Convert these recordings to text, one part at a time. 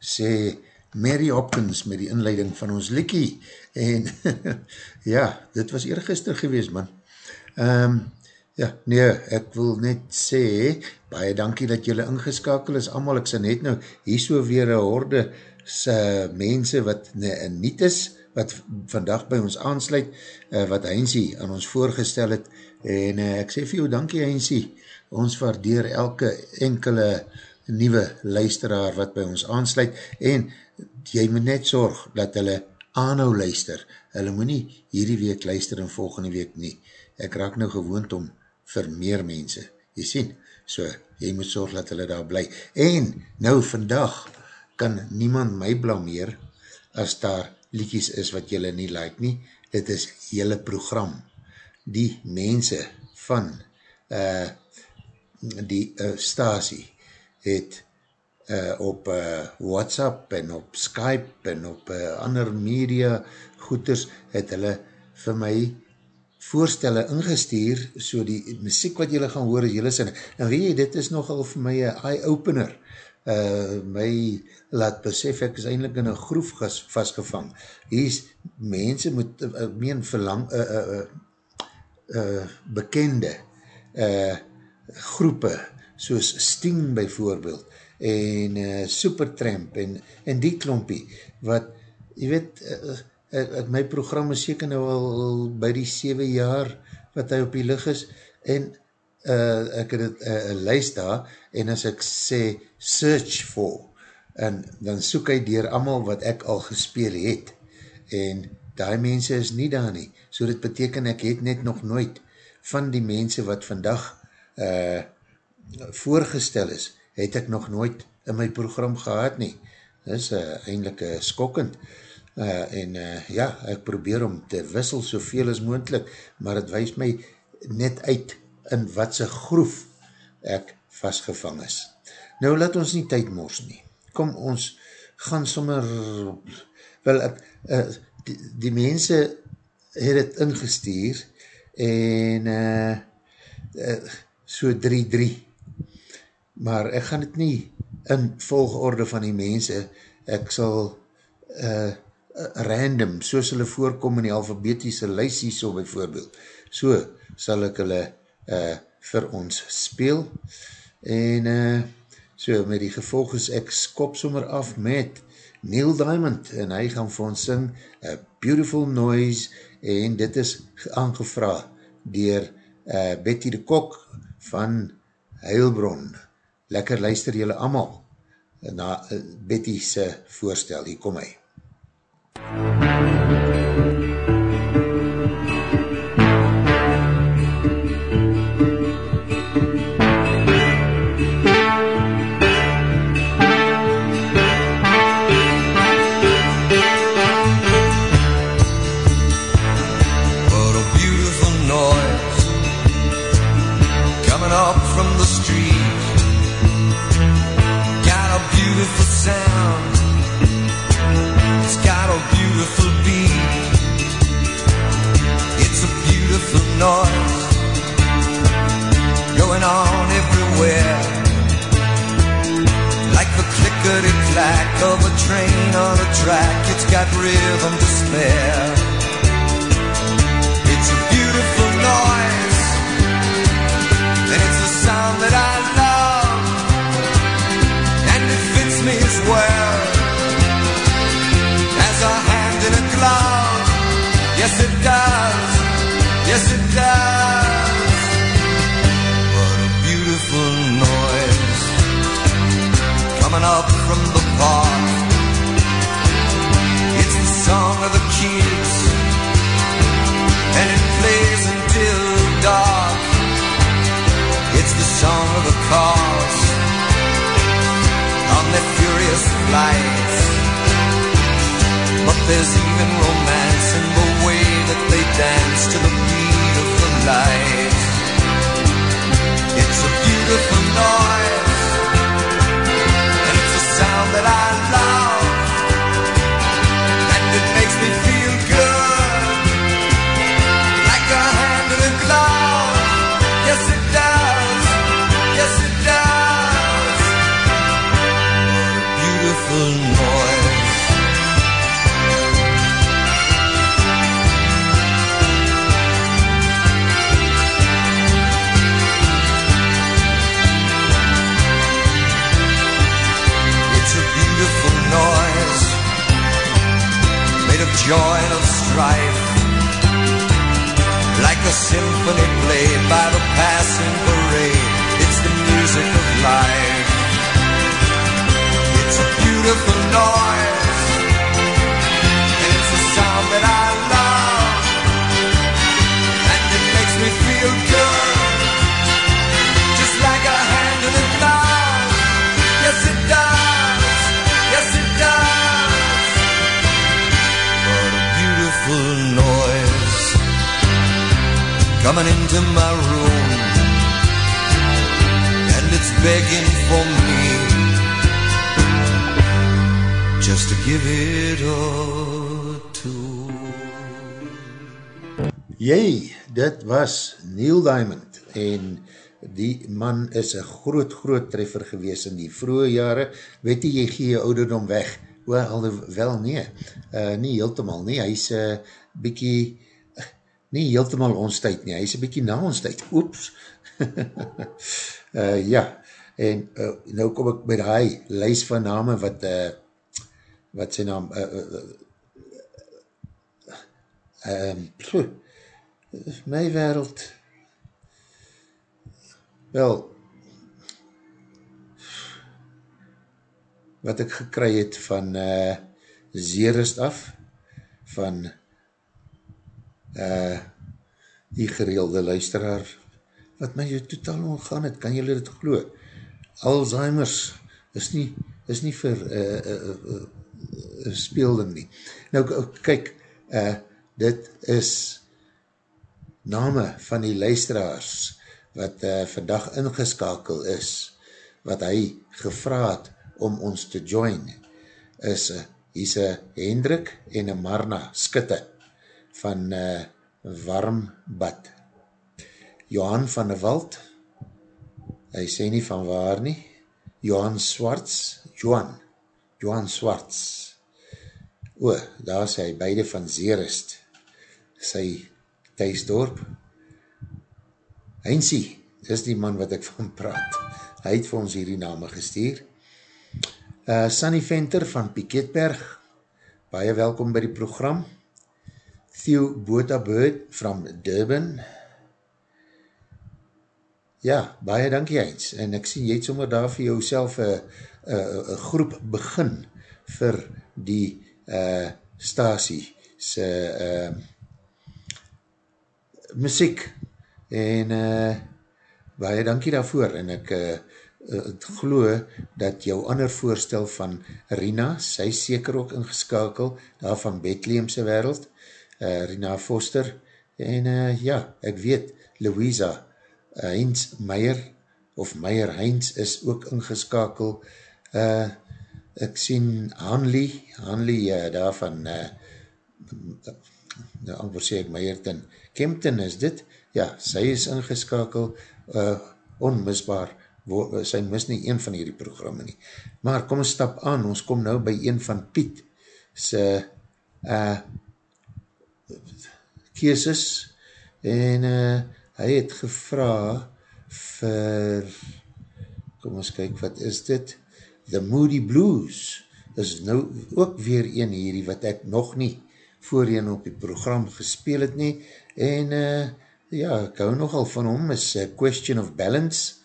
sê Mary Hopkins met die inleiding van ons likkie. En ja, dit was eergister gewees, man. Um, ja, nee, ek wil net sê, baie dankie dat jylle ingeskakel is, allemaal, ek sê net nou, hier so weer een horde se mense wat ne, niet is, wat vandag by ons aansluit, uh, wat Heinzie aan ons voorgestel het, en uh, ek sê vir jou, dankie Heinzie, ons waardeer elke enkele nieuwe luisteraar wat by ons aansluit, en jy moet net zorg dat hulle aanhou luister, hulle moet nie hierdie week luister en volgende week nie, ek raak nou gewoond om vir meer mense, jy sien, so, jy moet zorg dat hulle daar bly, en nou vandag kan niemand my blameer as daar liedjes is wat jylle nie like nie, dit is jylle program, die mense van uh, die uh, stasie het uh, op uh, WhatsApp en op Skype en op uh, ander media goeders het hulle vir my voorstelle ingestuur, so die muziek wat jylle gaan hoor is jylle sinne. En weet jy, dit is nogal vir my een eye-opener. Uh, my laat besef, ek is eindelijk in een groef gas, vastgevang. Hier is, mense moet, uh, meen verlang, uh, uh, uh, uh, bekende uh, groepe, soos Sting bijvoorbeeld, en uh, Supertramp, en, en die klompie, wat, jy weet, uh, uh, my program is seker nou al, al by die 7 jaar, wat hy op die lig is, en uh, ek het uh, lijst daar, en as ek sê, search for, en dan soek hy dier amal wat ek al gespeel het, en die mense is nie daar nie, so dit beteken ek het net nog nooit van die mense wat vandag uh, voorgestel is, het ek nog nooit in my program gehad nie. Dit is uh, eindelijk uh, skokkend. Uh, en uh, ja, ek probeer om te wissel soveel as moendlik, maar het wees my net uit in wat sy groef ek vastgevang is. Nou, laat ons nie tyd mors nie. Kom, ons gaan sommer, wel, uh, die, die mense het het ingestuur, en uh, uh, so 3-3 maar ek gaan het nie in volgorde van die mense ek sal uh, random, soos hulle voorkom in die alfabetische lysie so bijvoorbeeld, so sal ek hulle uh, vir ons speel en uh, so met die gevolg is ek skop sommer af met Neil Diamond en hy gaan vir ons sing A Beautiful Noise en dit is aangevra dier uh, Betty de Kok van Heilbron. Lekker luister julle allemaal na uh, Betty se voorstel. Hier kom hy. What got rhythm to spare. It's a beautiful noise, and it's a sound that I love, and it fits me as well as a hand in a glove. Yes, it does. Yes, it does. What a beautiful noise coming up from the park. Kids, and it plays until dark. It's the song of the cars on their furious flights. But there's even romance in the way that they dance to the beat of the light. It's a beautiful noise, and it's a sound that I joy of strife, like a symphony played by the passing parade. It's the music of life. It's a beautiful noise, and it's a sound that I love, and it makes me feel good, coming into my room, and it's begging for me just to give it a tune. Jy, dit was Neil Diamond en die man is een groot, groot treffer gewees in die vroege jare. Weet jy, jy gee jou ouderdom weg. Wel, wel nee, uh, nie heeltemal nie. Hy is uh, bykie, nie heeltemal ons tyd nie. Hy is bykie na ons tyd. Oeps. uh, ja, en uh, nou kom ek by die lys van name wat, uh, wat sy naam, uh, uh, um, phew, my wereld wel wat ek gekry het van uh, Zerist af van uh, die gereelde luisteraar wat my totaal omgaan het, kan jylle dit glo? Alzheimer's is nie, is nie vir uh, uh, uh, uh, speelding nie. Nou kyk uh, dit is name van die luisteraars wat uh, vandag ingeskakel is, wat hy gevraad om ons te join, is, uh, hier is een Hendrik en een Marna Skitte van uh, Warmbad. Johan van der Wald, hy sê nie van waar nie, Johan Swarts, Johan, Johan Swarts, o, daar sê hy, beide van Zeerist, sy thuisdorp. Heinzie, dis die man wat ek van praat. Hy het vir ons hierdie name gestuur. Uh, Sunny Venter van Piketberg, baie welkom by die program. Theo Botabird from Durban. Ja, baie dankie Heinz. En ek sien jy het sommer daar vir jou self een groep begin vir die uh, stasie se uh, muziek en uh, baie dankie daarvoor en ek uh, uh, glo dat jou ander voorstel van Rina, sy is seker ook ingeskakel, daar van Bethlehemse wereld, uh, Rina Foster en uh, ja, ek weet Louisa uh, Heinz Meijer of Meijer Heinz is ook ingeskakel. Uh, ek sien Hanley Hanley uh, daar van uh, nou amper sê ek Meijerton Kempton is dit, ja, sy is ingeskakel, uh, onmisbaar, wo, sy mis nie een van hierdie programme nie. Maar kom een stap aan, ons kom nou by een van Piet, sy uh, keuses en uh, hy het gevra vir, kom ons kyk wat is dit, The Moody Blues is nou ook weer een hierdie wat ek nog nie voorheen op die program gespeel het nie. En uh, ja, ek hou nogal van hom, is uh, Question of Balance,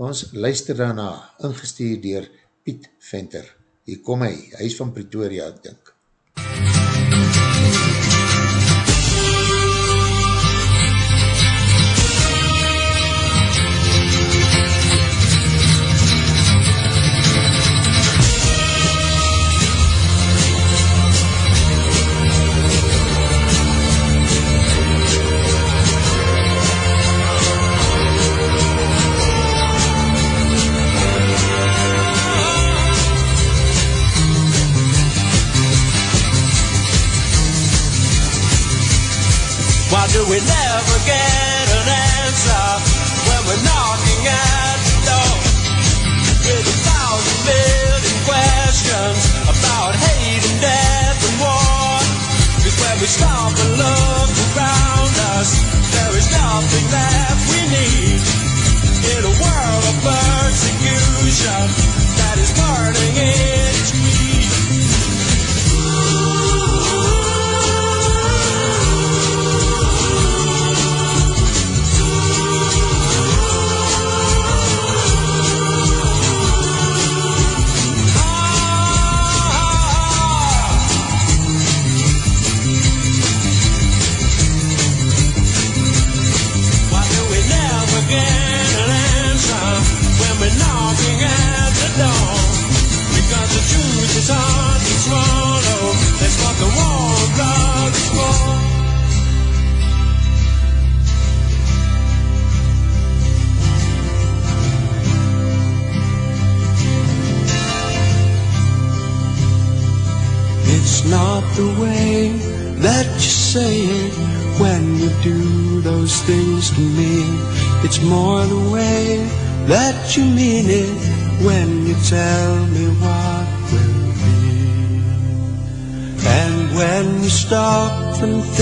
ons luister daarna, ingestuur dier Piet Venter, hier kom hy, hy is van Pretoria, ek dink. MUZIEK something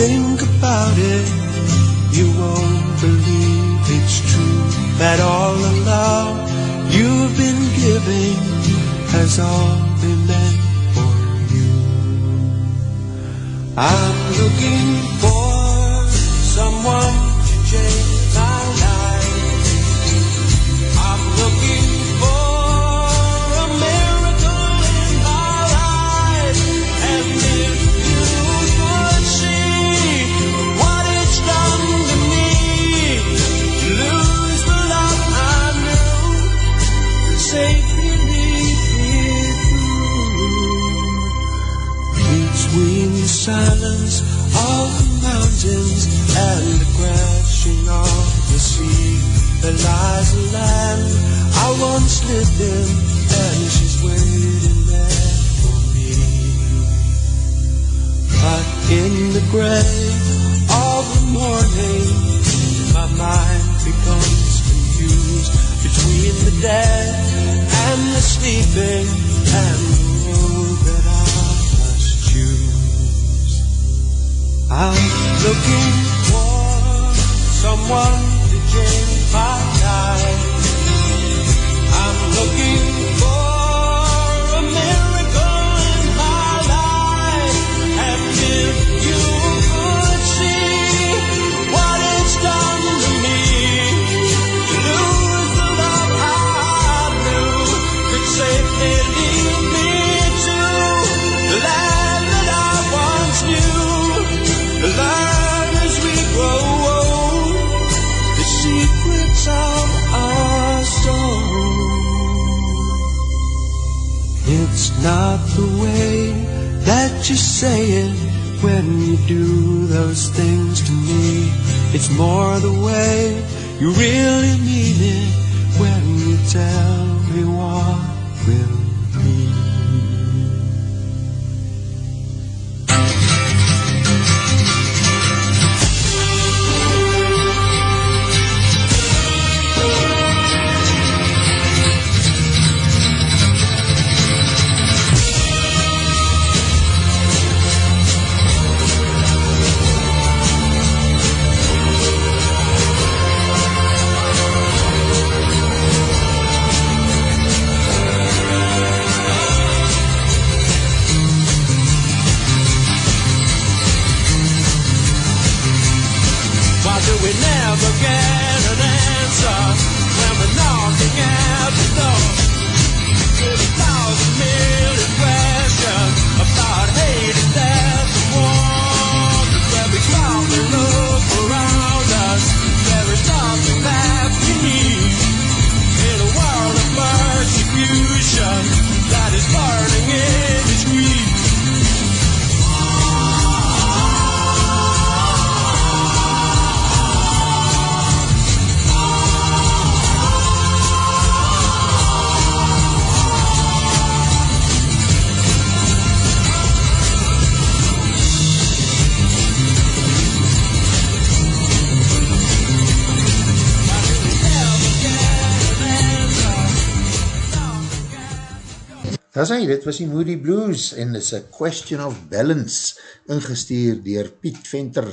Daar sê, dit was die Moody Blues en is a question of balance ingestuur dier Piet Venter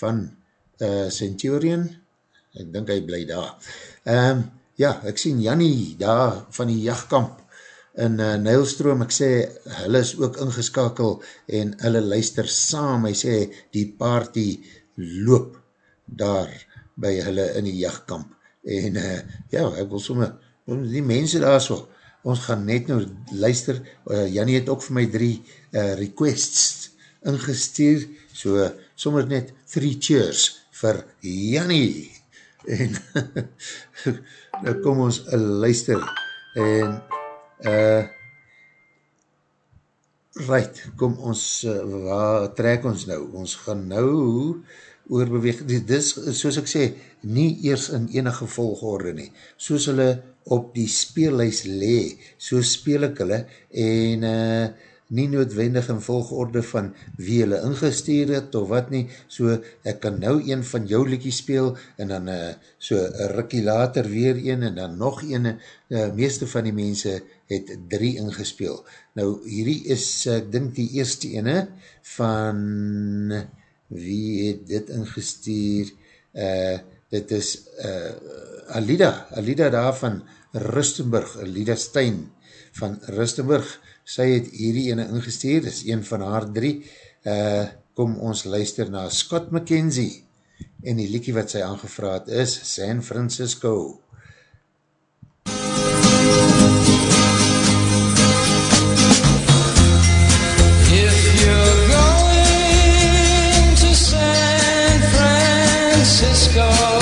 van uh, Centurion. Ek dink hy bly daar. Um, ja, ek sien Jannie daar van die jachtkamp in uh, Nijlstroom. Ek sê, hulle is ook ingeskakel en hulle luister saam. Hy sê, die party loop daar by hulle in die jachtkamp. En uh, ja, ek wil somme, die mense daar so, ons gaan net nou luister, uh, Jannie het ook vir my drie uh, requests ingestuur, so uh, sommer net three cheers vir Jannie. En nou kom ons uh, luister en uh, right, kom ons, uh, waar trek ons nou? Ons gaan nou oorbeweeg, dit is, soos ek sê, nie eers in enige volgorde nie, soos hulle op die speellys le, so speel ek hulle, en uh, nie noodwendig in volgorde van wie hulle ingestuur het, of wat nie, so ek kan nou een van jou liekie speel, en dan uh, so rikkie later weer een, en dan nog een, uh, meeste van die mense het drie ingespeel. Nou, hierdie is, ek dink die eerste ene, van, wie het dit ingestuur, uh, dit is, uh, Alida, Alida daar van Rustenburg, Alida Stein van Rustenburg, sy het hierdie ene ingestuur, dit is een van haar drie, uh, kom ons luister na Scott McKenzie, en die liekie wat sy aangevraad is, San Francisco. San Francisco,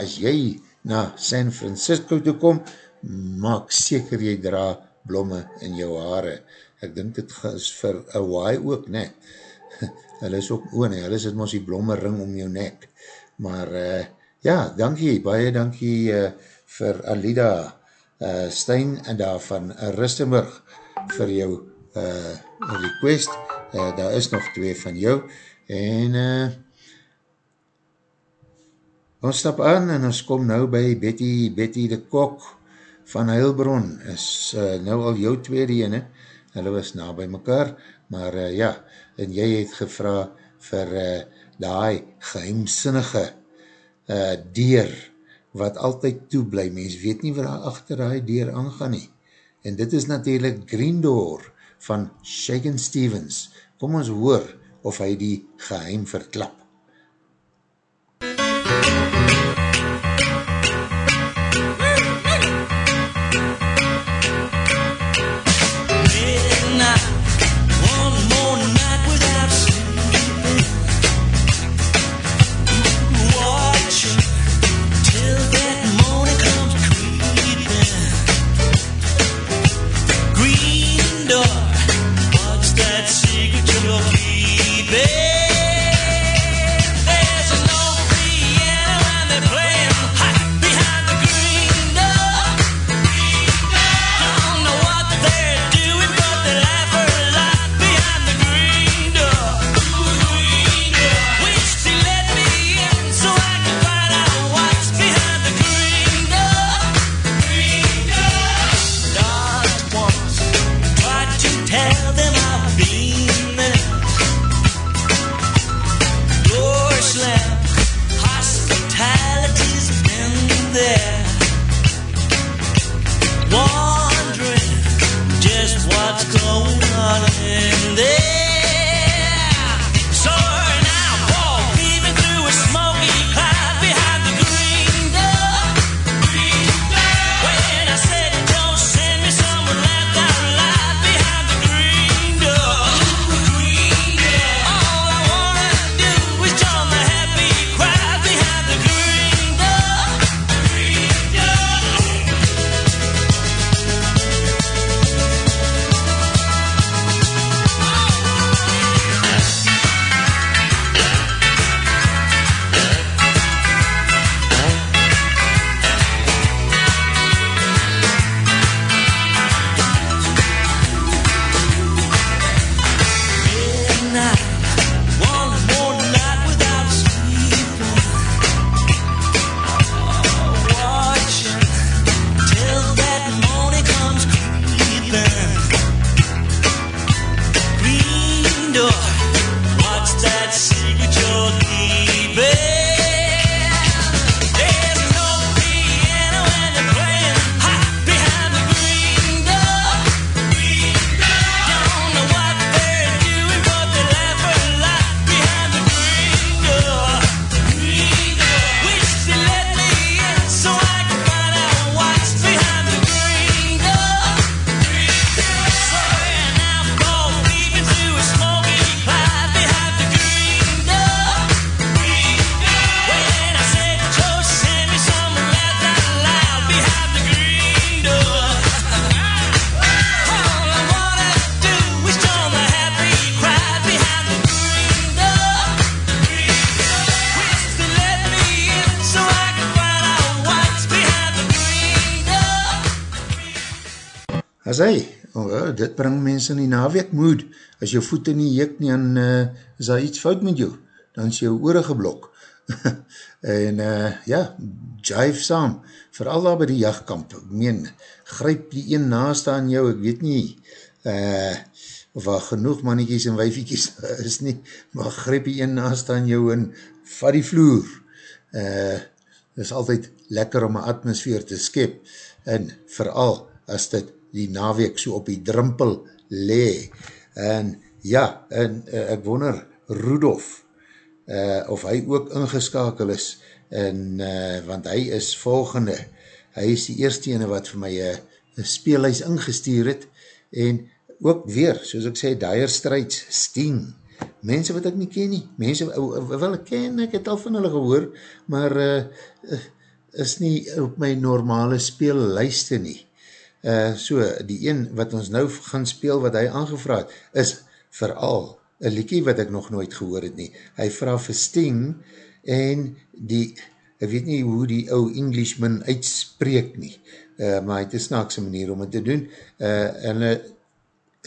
as jy na San Francisco toe kom, maak seker jy dra blomme in jou haare. Ek dink dit is vir Hawaii ook, ne? hulle is ook, o nee, hulle sit mos die blomme ring om jou nek. Maar, uh, ja, dankie, baie dankie uh, vir Alida uh, Stein en daar van Rustenburg vir jou uh, request. Uh, daar is nog twee van jou. En, uh, ons stap aan en ons kom nou by Betty, Betty de Kok van Heilbron. Is uh, nou al jou tweede ene. Hulle was na by mekaar, maar uh, ja, en jy het gevra vir uh, die geheimsinnige uh, deur wat altyd toeblij. Mens weet nie wat daar achter die deur aangaan nie. En dit is natuurlijk Green Door van Shaken Stevens. Kom ons hoor of hy die geheim verklap. Mense in die naweek moed, as jou voete nie juk nie, en uh, is daar iets fout met jou, dan is jou oore geblok. en uh, ja, jive saam, vooral daar by die jachtkamp, ek meen, gryp die een naast aan jou, ek weet nie, uh, of waar genoeg mannetjies en wijfiekies is nie, maar gryp die een naast aan jou en vat die vloer. Uh, is altyd lekker om een atmosfeer te skep, en vooral as dit die naweek so op die drimpel le. En ja, en uh, ek wonder, Rudolf, uh, of hy ook ingeskakel is, en, uh, want hy is volgende, hy is die eerste ene wat vir my uh, speelhuis ingestuur het, en ook weer, soos ek sê, Dire Straits, Steen, mense wat ek nie ken nie, mense, wel ek ken, ek het al van hulle gehoor, maar uh, is nie op my normale speellijste nie. Uh, so, die een wat ons nou gaan speel wat hy aangevraad is vooral een liekie wat ek nog nooit gehoor het nie. Hy vraag vir Sting en die, ek weet nie hoe die ou Englishman uitspreek nie, uh, maar het is naakse manier om het te doen. Uh, en uh,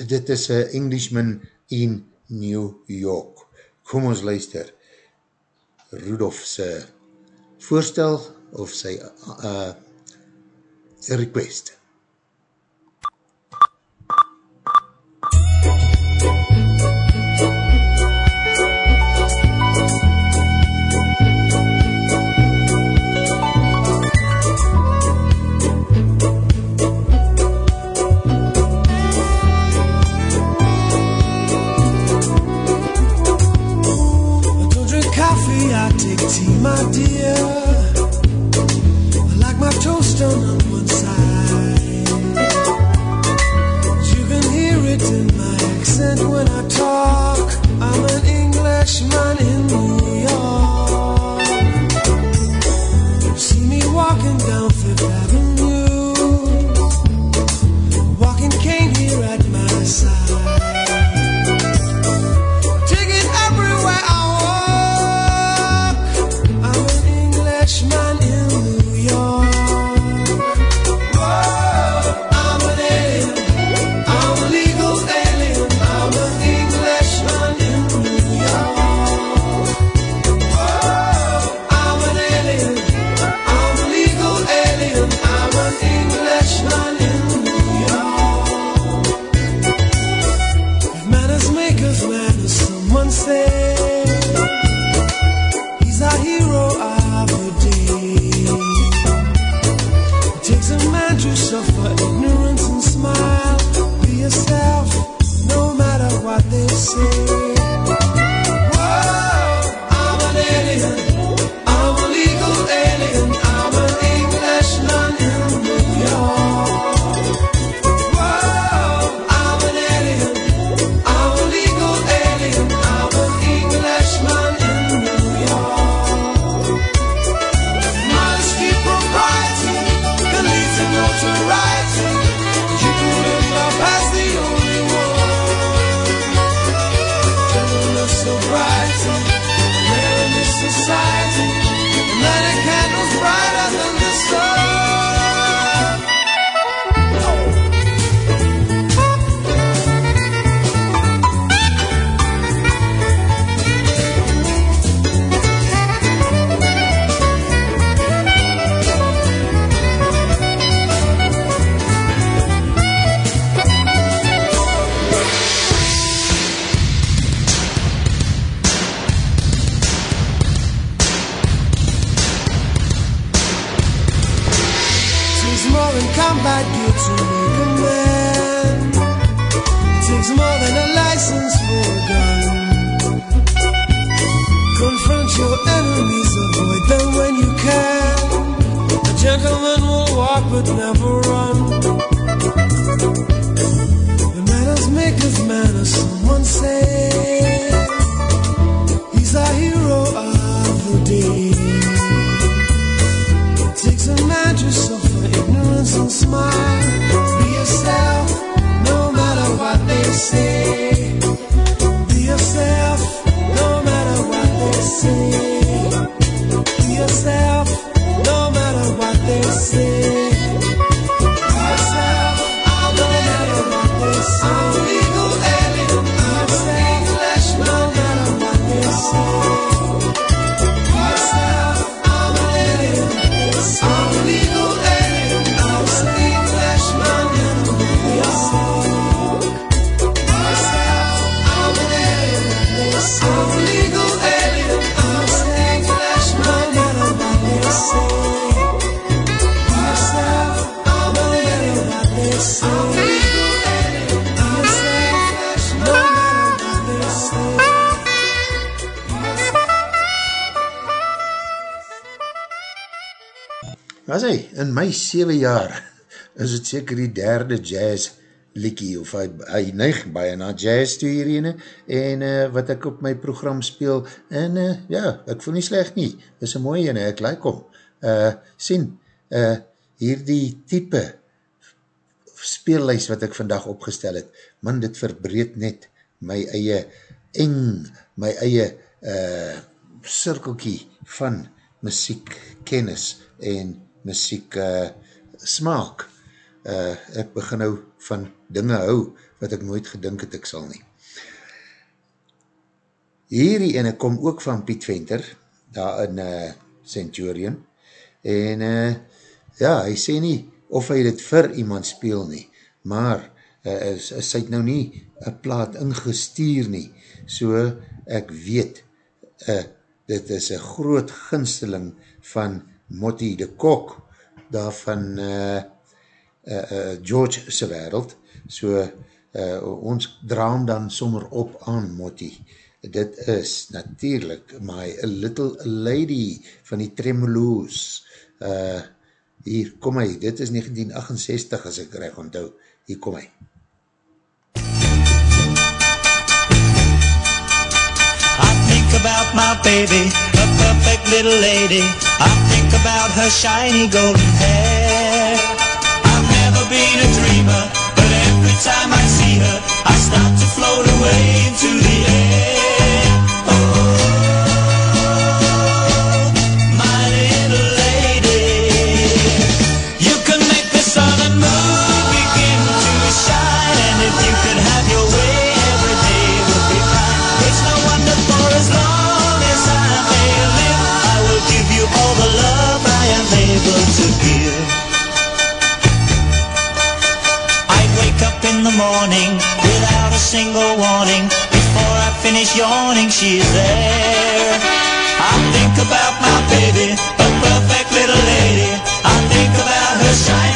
dit is een Englishman in New York. Kom ons luister. Rudolf se voorstel of sy uh, request. MUZIEK my dear. 7 jaar is het seker die derde jazz liekie, of hy, hy neig baie na jazz toe hierene, en uh, wat ek op my program speel, en uh, ja, ek voel nie sleg nie, is een mooie ene, ek like om. Uh, eh, sien, uh, hierdie type speellys wat ek vandag opgestel het, man, dit verbreed net my eie eng, my eie uh, cirkelkie van muziekkennis en muziek uh, smaak. Uh, ek begin nou van dinge hou wat ek nooit gedink het ek sal nie. Hierdie ene kom ook van Piet Venter, daar in uh, Centurion, en uh, ja, hy sê nie of hy dit vir iemand speel nie, maar uh, is, is hy nou nie een plaat ingestuur nie, so ek weet, uh, dit is een groot ginsteling van Motti de Kok, daar van uh, uh, uh, George se wereld, so uh, ons draam dan sommer op aan Motti, dit is natuurlijk My Little Lady van die Tremoloos, uh, hier, kom hy, dit is 1968 as ek reg onthou, hier kom hy. I think about my baby, a perfect little lady. I about her shiny golden hair. I've never been a dreamer, but every time I see her, I start to float away into the air. To give. I wake up in the morning without a single warning. Before I finish yawning, she's there. I think about my baby, a perfect little lady. I think about her shiny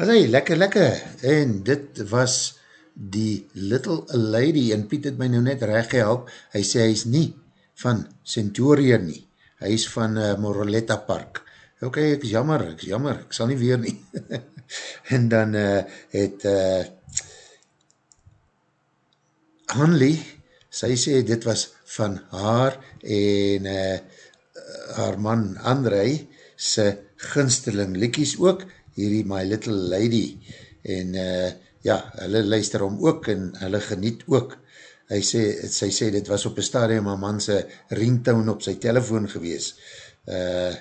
Allee, lekker, lekker, en dit was die Little Lady, en Piet het my nou net recht gehelp, hy sê hy is nie van Centurion nie, hy is van uh, Moroletta Park. Ok, ek is jammer, ek is jammer, ek sal nie weer nie. en dan uh, het uh, Hanley, sy sê dit was van haar en uh, haar man André sy ginsterling liekies ook, hierdie My Little Lady, en uh, ja, hulle luister om ook en hulle geniet ook. Hy sê, sy sê, dit was op een stadium een man sy ringtone op sy telefoon gewees. Uh,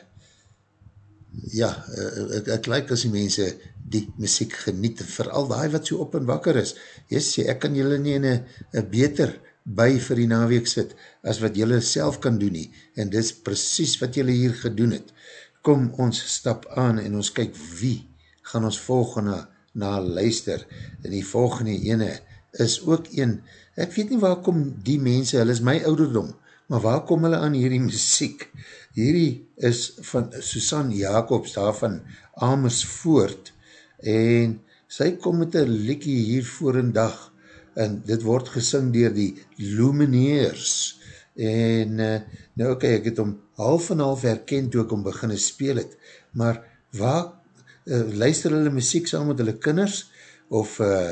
ja, uh, ek, ek like as die mense die muziek geniet, vooral die wat so op en wakker is. Jy sê, ek kan julle nie in een beter by vir die naweek sit, as wat julle self kan doen nie, en dit is precies wat julle hier gedoen het. Kom ons stap aan en ons kyk wie gaan ons volgende na luister, en die volgende ene is ook een, ek weet nie waar kom die mense, hulle is my ouderdom, maar waar kom hulle aan hierdie muziek? Hierdie is van Susan Jacobs daar van Amersfoort en sy kom met een liekie hier voor een dag en dit word gesing dier die Lumineers en uh, nou oké, okay, ek het om half en half herkend toe ek om beginne speel het, maar waar uh, luister hulle muziek saam met hulle kinders of uh,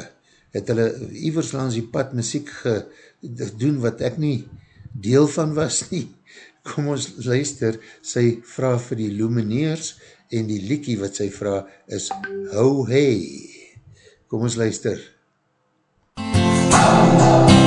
het hulle ivers langs die pad muziek gedoen wat ek nie deel van was nie. Kom ons luister, sy vraag vir die Lumineers en die liekie wat sy vraag is Ho Hey. Kom ons luister. I've been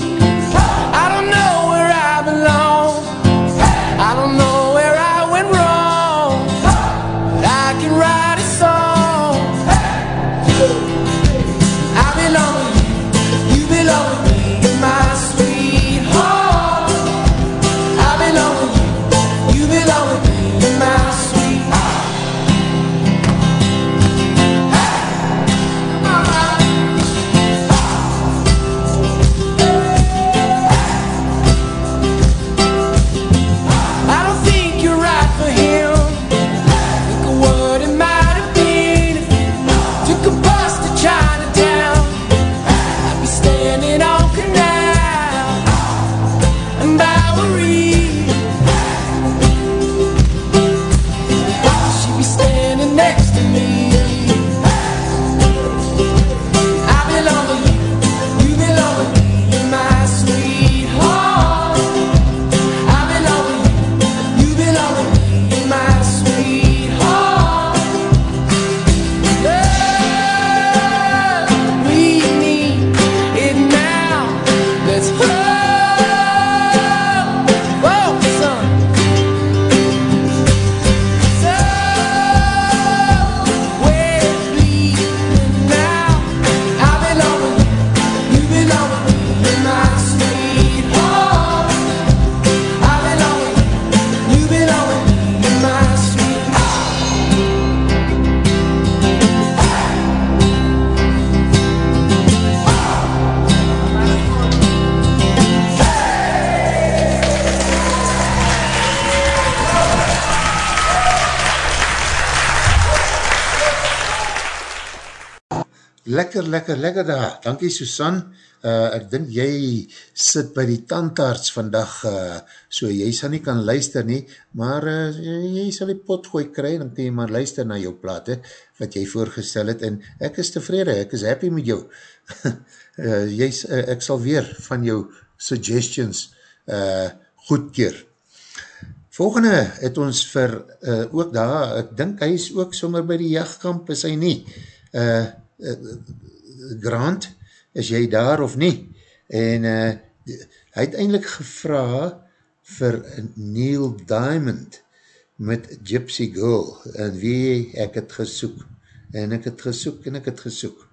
Lekker, lekker, lekker daar. Dankie Susan. Uh, ek dink jy sit by die tandarts vandag, uh, so jy sal nie kan luister nie, maar uh, jy sal die pot gooi kry, dan kan jy maar luister na jou plate, wat jy voorgestel het, en ek is tevrede, ek is happy met jou. uh, jy, uh, ek sal weer van jou suggestions uh, goedkeer. Volgende het ons vir, uh, ook daar, ek dink hy is ook sommer by die jachtkamp, is hy nie, uh, uh, Grant, is jy daar of nie? En uh, hy het eindelijk gevra vir Neil Diamond met Gypsy Girl, en wie ek het gesoek, en ek het gesoek, en ek het gesoek,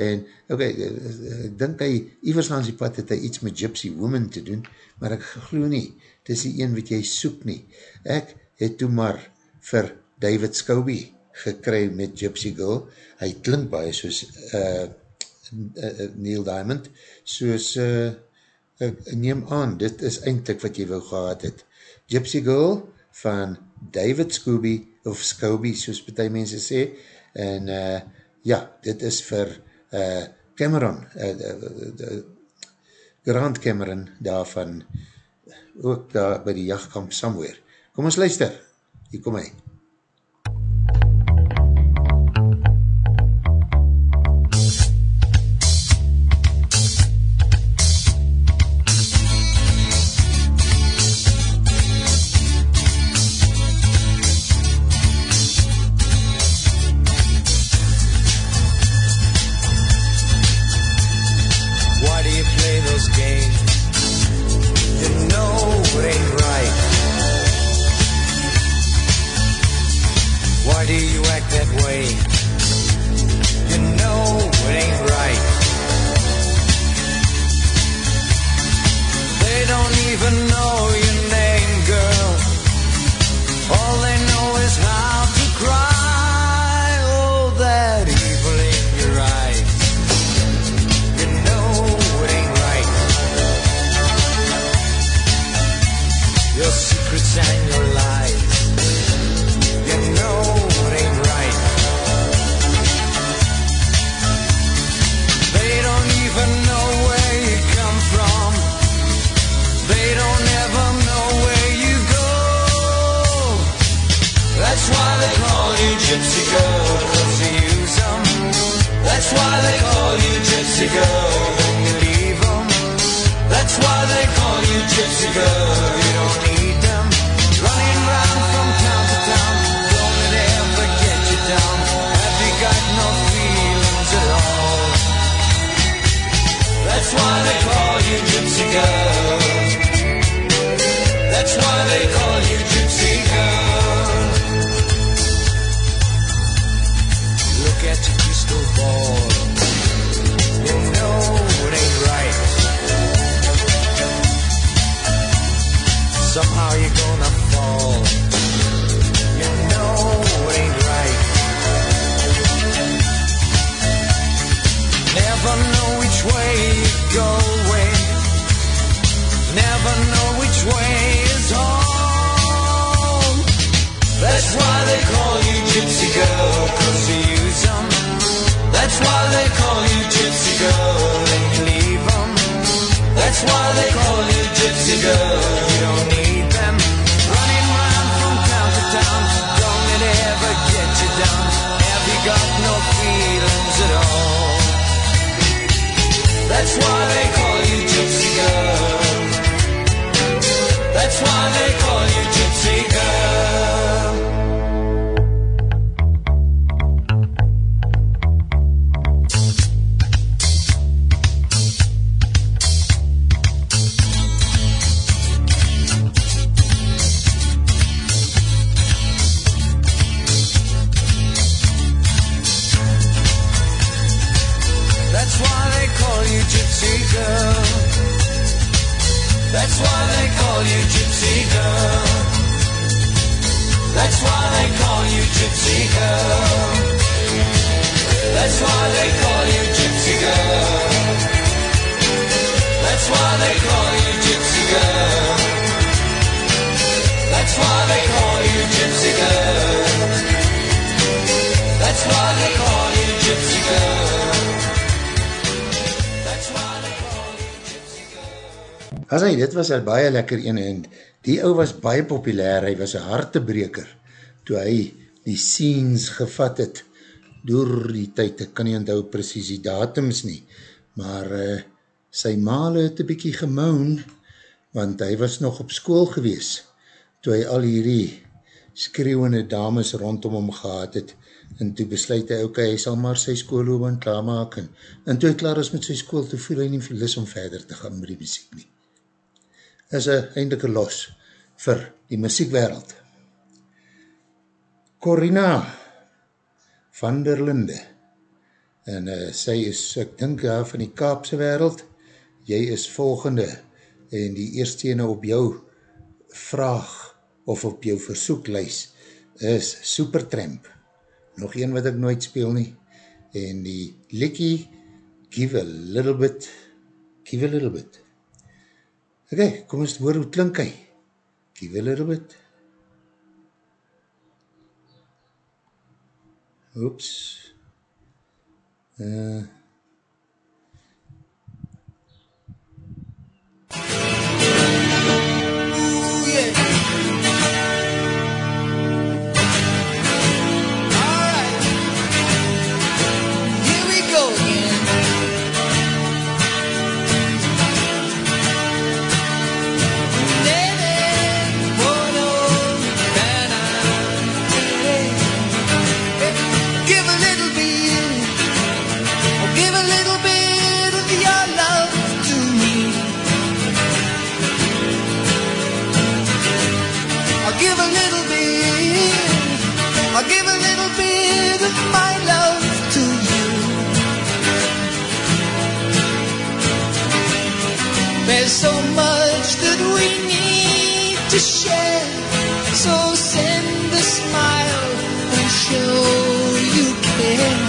en ok, ek dink hy, Ivers langs die pad het hy iets met Gypsy Woman te doen, maar ek geloof nie, het is die een wat jy soek nie. Ek het toe maar vir David Scobie gekry met Gypsy Girl, hy klink baie soos uh, uh, Neil Diamond, soos uh, ek neem aan, dit is eindelijk wat jy wil gehad het. Gypsy Girl van David Scobie, of Scobie, soos betie mense sê, en uh, ja, dit is vir uh, Cameron, uh, uh, uh, Grant Cameron, daarvan, ook daar by die jachtkamp somewhere. Kom ons luister, hier kom hy. Why crystal. That's why they call you Gypsy Girl, you don't need them. Running round from town to town, don't it ever get you down. Have you got no feelings at all? That's why they call you Gypsy Girl. That's why they call you Gypsy Girl. That's why they call you Gypsy Girl. That's why they call you Gypsy Girl. That's why they call you Gypsy Girl. That's why they call you Gypsy Girl. That's why they call you Gypsy Girl. Girl. As hy, dit was al baie lekker ene en die ou was baie populair, hy was een hartebreker toe hy die scenes gevat het door die tyd, ek kan nie onthou precies die datums nie, maar uh, sy male het een bykie gemoun, want hy was nog op school gewees, toe hy al hierdie skreeuwende dames rondom hom gehad het, en toe besluit hy, ok, hy sal maar sy schoolloobaan klaarmaak, en, en toe hy klaar is met sy school, toe voel hy nie veel lis om verder te gaan met die muziek nie. Is een eindelike los vir die muziekwereld. Corina van der Linde, en uh, sy is, ek dink, ja, van die Kaapse wereld, jy is volgende, en die eerste ene op jou vraag, of op jou versoeklijs, is Supertramp, nog een wat ek nooit speel nie, en die likkie, give a little bit, give a little bit. Ok, kom ons hoor hoe klink hy, give a little bit, Oeps. Uh. So much that we need to share. So send a smile and show you care.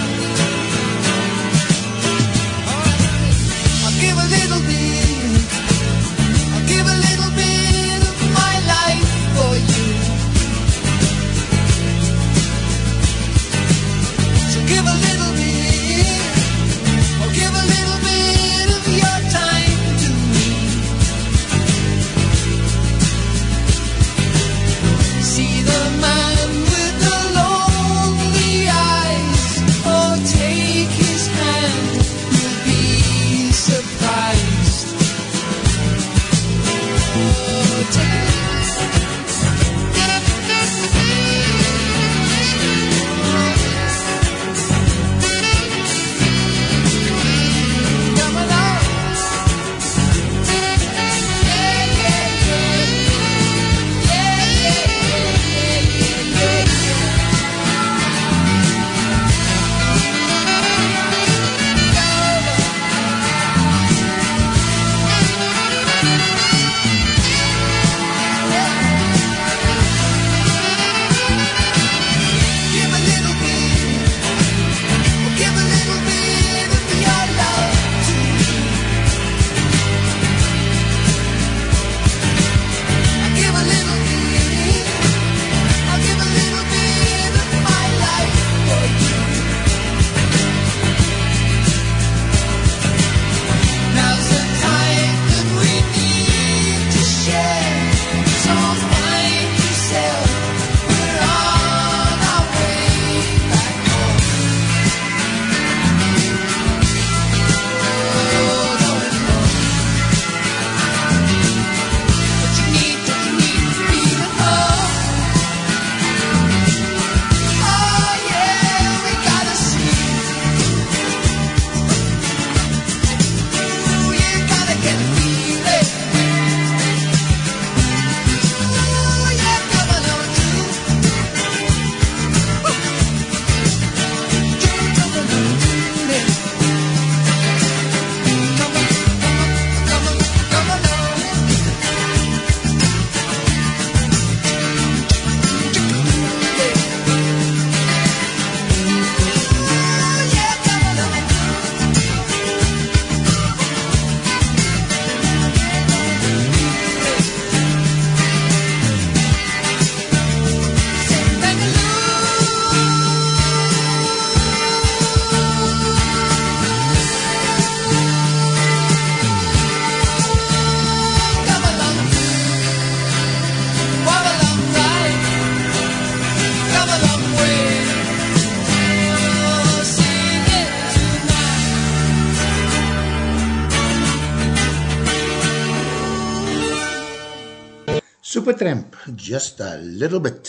Supertramp, just a little bit.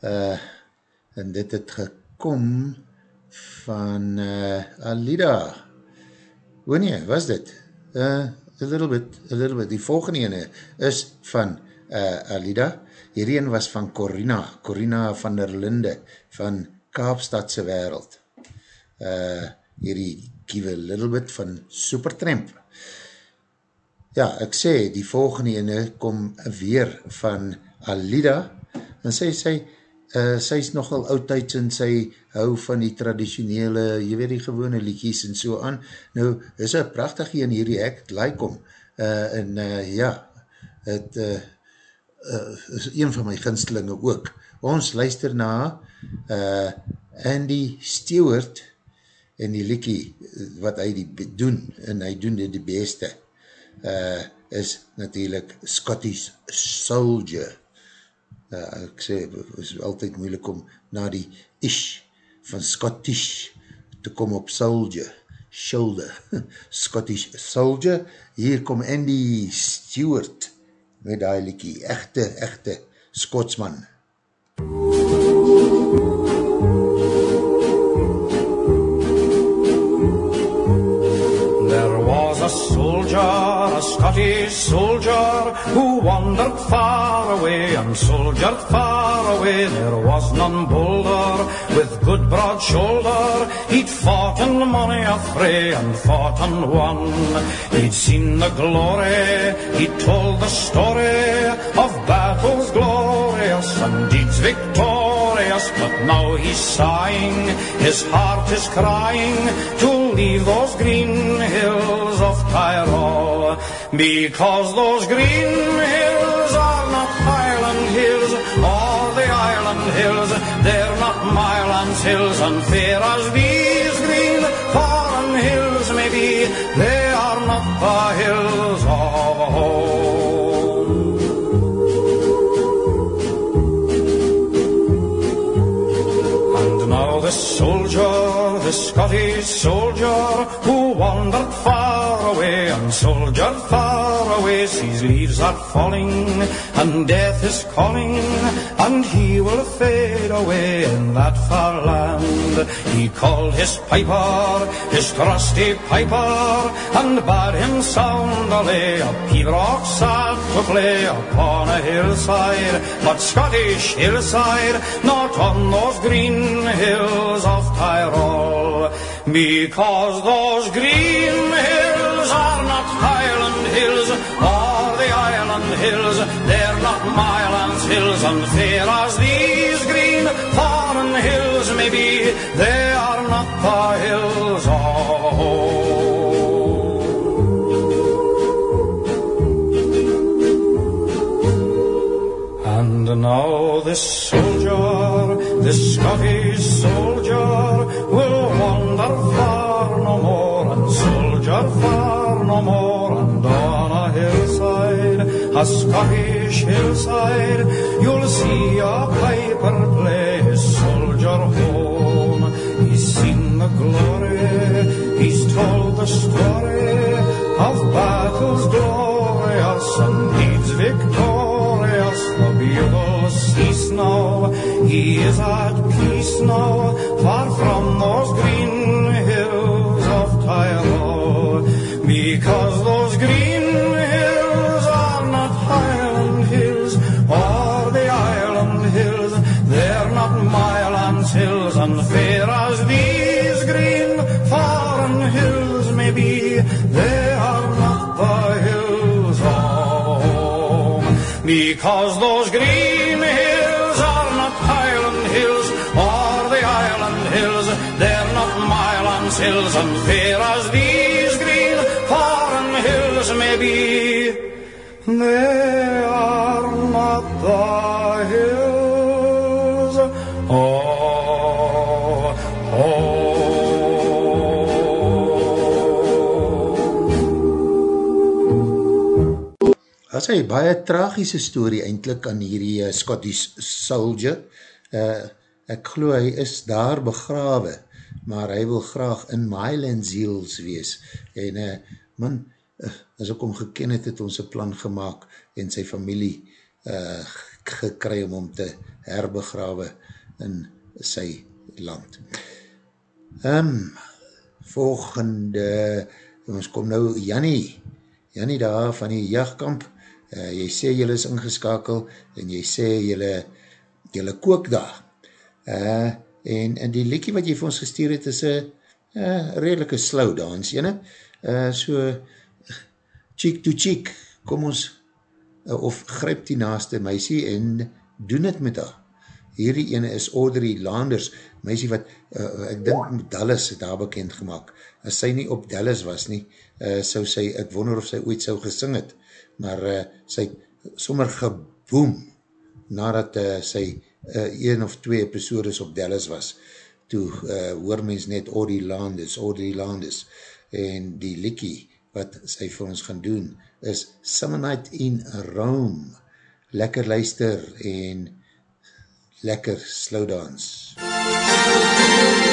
Uh, en dit het gekom van uh, Alida. Hoe nie, was dit? Uh, a little bit, a little bit. Die volgende ene is van uh, Alida. Hierdie een was van Corina, Corina van der Linde, van Kaapstadse wereld. Uh, hierdie give a little bit van Supertramp. Ja, ek sê, die volgende ene kom weer van Alida, en sy sê, uh, sy is nogal oudtijds en sy hou van die traditionele, jy weet die gewone liedjies en so aan. Nou, is een prachtig een hierdie ek, het like om, uh, en uh, ja, het uh, uh, is een van my ginstelinge ook. Ons luister na uh, Andy Stewart en die liekie wat hy die doen, en hy doen dit die beste, uh, is natuurlijk Scottish Soldier. Uh, ek sê, is altyd moeilik om na die ish van Scottish te kom op Soldier, Shoulder, Scottish Soldier. Hier kom Andy Stewart met die liekie, echte, echte Scotsman. There Scottish soldier, who wandered far away and soldiered far away there was none bolder, with good broad shoulder. He'd fought in many a fray and fought and won. He'd seen the glory, he'd told the story of battles glorious and deeds victorious. But now he's sighing, his heart is crying to leave those green hills of Tyrol. Because those green hills are not Highland hills or the island hills. They're not Mylands hills and fair as these green foreign hills may be. They are not the hills of home. And now the soldier, Scottish soldier, who wandered far away and soldiered far away, sees leaves are falling and death is calling, and he will fade away in that far land. He called his piper, his trusty piper, and bade him sound a lay, a pibroch sad to play upon a hillside, but Scottish hillside, not on those green hills of Tyrol, because those green hills are not Highland hills or the island hills, they're not Mylands hills, and fair as these green foreign hills may be, they are not the hills of home. And now this soldier, this Scottish soldier, will wander far no more, and soldier far no more, and on a hillside, a Scottish hillside, you'll see a piper play his soldier home. He's seen the glory, he's told the story of battles glorious and deeds victorious. Bugles now, he is at peace now, far from those green hills of Tyrol. Because those green hills are not Highland hills or the island hills, they're not Mylands hills, and fair as these green foreign hills may be, they are not the hills of home. Because those green Mylands hills, and fair as these green foreign hills may be, they are not the hills of home. As hy baie tragiese story eindelijk aan hierdie uh, Scottish soldier, uh, ek glo hy is daar begrawe, maar hy wil graag in Myland Ziels wees, en uh, man, uh, as ek hom geken het, het ons een plan gemaakt, en sy familie uh, gekry om hom te herbegrawe in sy land. Um, volgende, ons kom nou Jannie, Jannie daar van die jachtkamp, uh, jy sê jylle is ingeskakel, en jy sê jylle, jylle kook daar. Uh, en, en die liekie wat jy vir ons gestuur het, is een uh, redelike slow dance, jyne. Uh, so, cheek to cheek, kom ons, uh, of gryp die naaste meisie en doen het met haar. Hierdie ene is Audrey Landers, meisie wat, uh, ek dink Dallas het haar bekend gemaakt. As sy nie op Dallas was nie, uh, sou sy, ek wonder of sy ooit sou gesing het, maar uh, sy sommer geboom, nadat uh, sy uh, een of twee episodes op Dallas was, toe uh, hoor mens net Audrey Landers, Audrey Landers, en die likkie wat sy vir ons gaan doen, is Summer Night in Rome. Lekker luister en lekker slow dance. Seems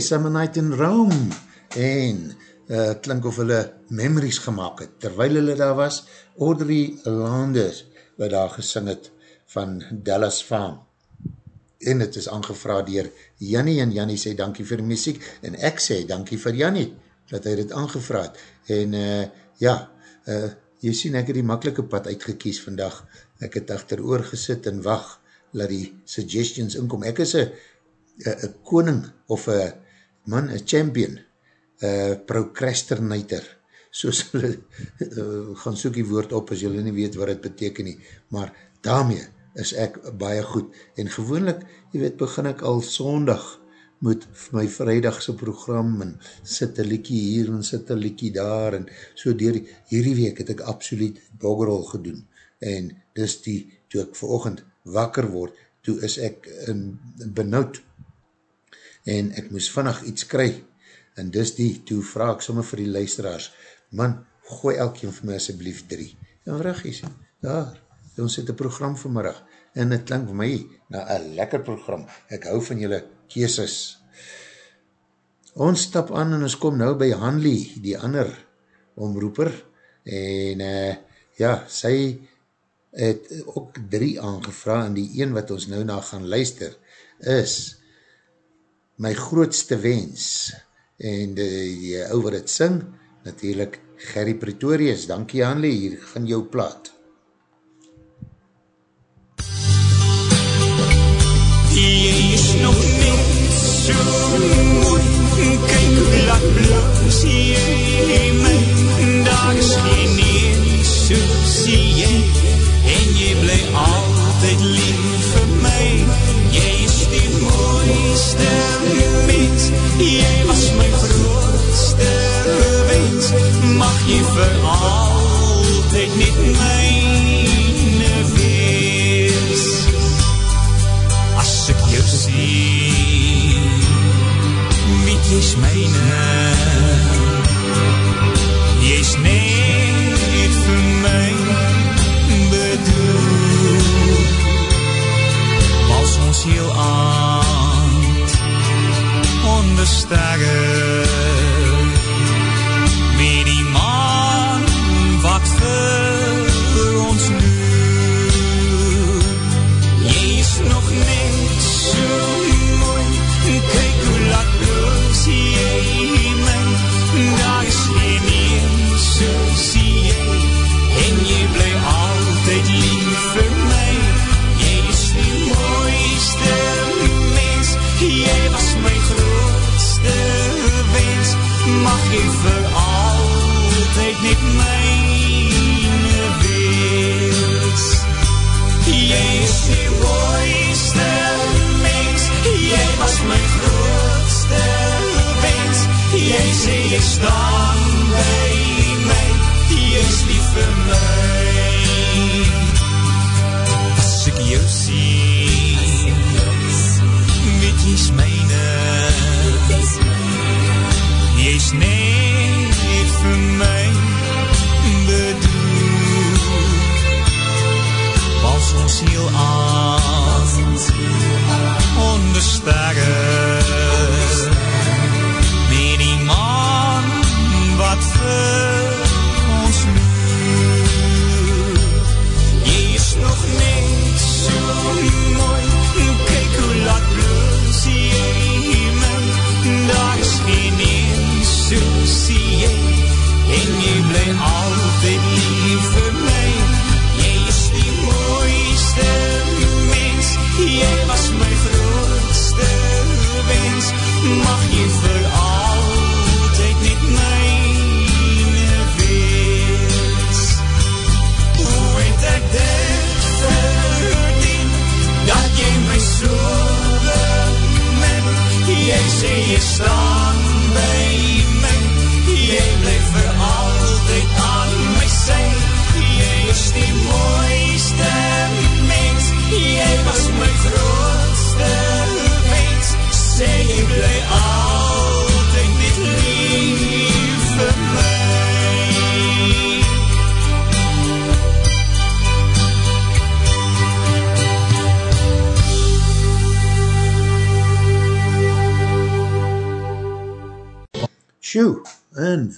Summer Night in Rome, en uh, klink of hulle memories gemaakt het, terwijl hulle daar was, Audrey Landers, wat daar gesing het, van Dallas Farm, en het is aangevra dier Jannie, en Jannie sê dankie vir die muziek, en ek sê dankie vir Jannie, dat hy dit aangevra het, en uh, ja, uh, jy sien ek het die makkelike pad uitgekies vandag, ek het achter oor gesit en wacht, laat die suggestions inkom, ek is een koning, of een man, een champion, een procrastinator, soos hulle, uh, gaan soek die woord op, as julle nie weet wat het beteken nie, maar daarmee is ek baie goed, en gewoonlik, jy weet, begin ek al sondag, met my vrijdagse program, en sit een liekie hier, en sit een liekie daar, en so dier, hierdie week het ek absoluut boggerol gedoen, en dis die, toe ek verochend wakker word, toe is ek in, benauwd, en ek moes vannig iets kry, en dis die, toe vraag ek sommer vir die luisteraars, man, gooi elkeen vir my asjeblief drie, en vragies, daar, ons het een program vanmiddag, en het klink vir my na een lekker program, ek hou van julle keeses. Ons stap aan en ons kom nou by Hanley, die ander omroeper, en uh, ja, sy het ook drie aangevra, en die een wat ons nou na gaan luister, is my grootste wens, en die, ou wat het sing, natuurlijk Gerry Pretorius, dankie Hanley, hier gaan jou plaat. Jy is nog net so mooi Kyk hoe laat bloos jy my Daar is geen een soos jy En jy bly altyd lief. vir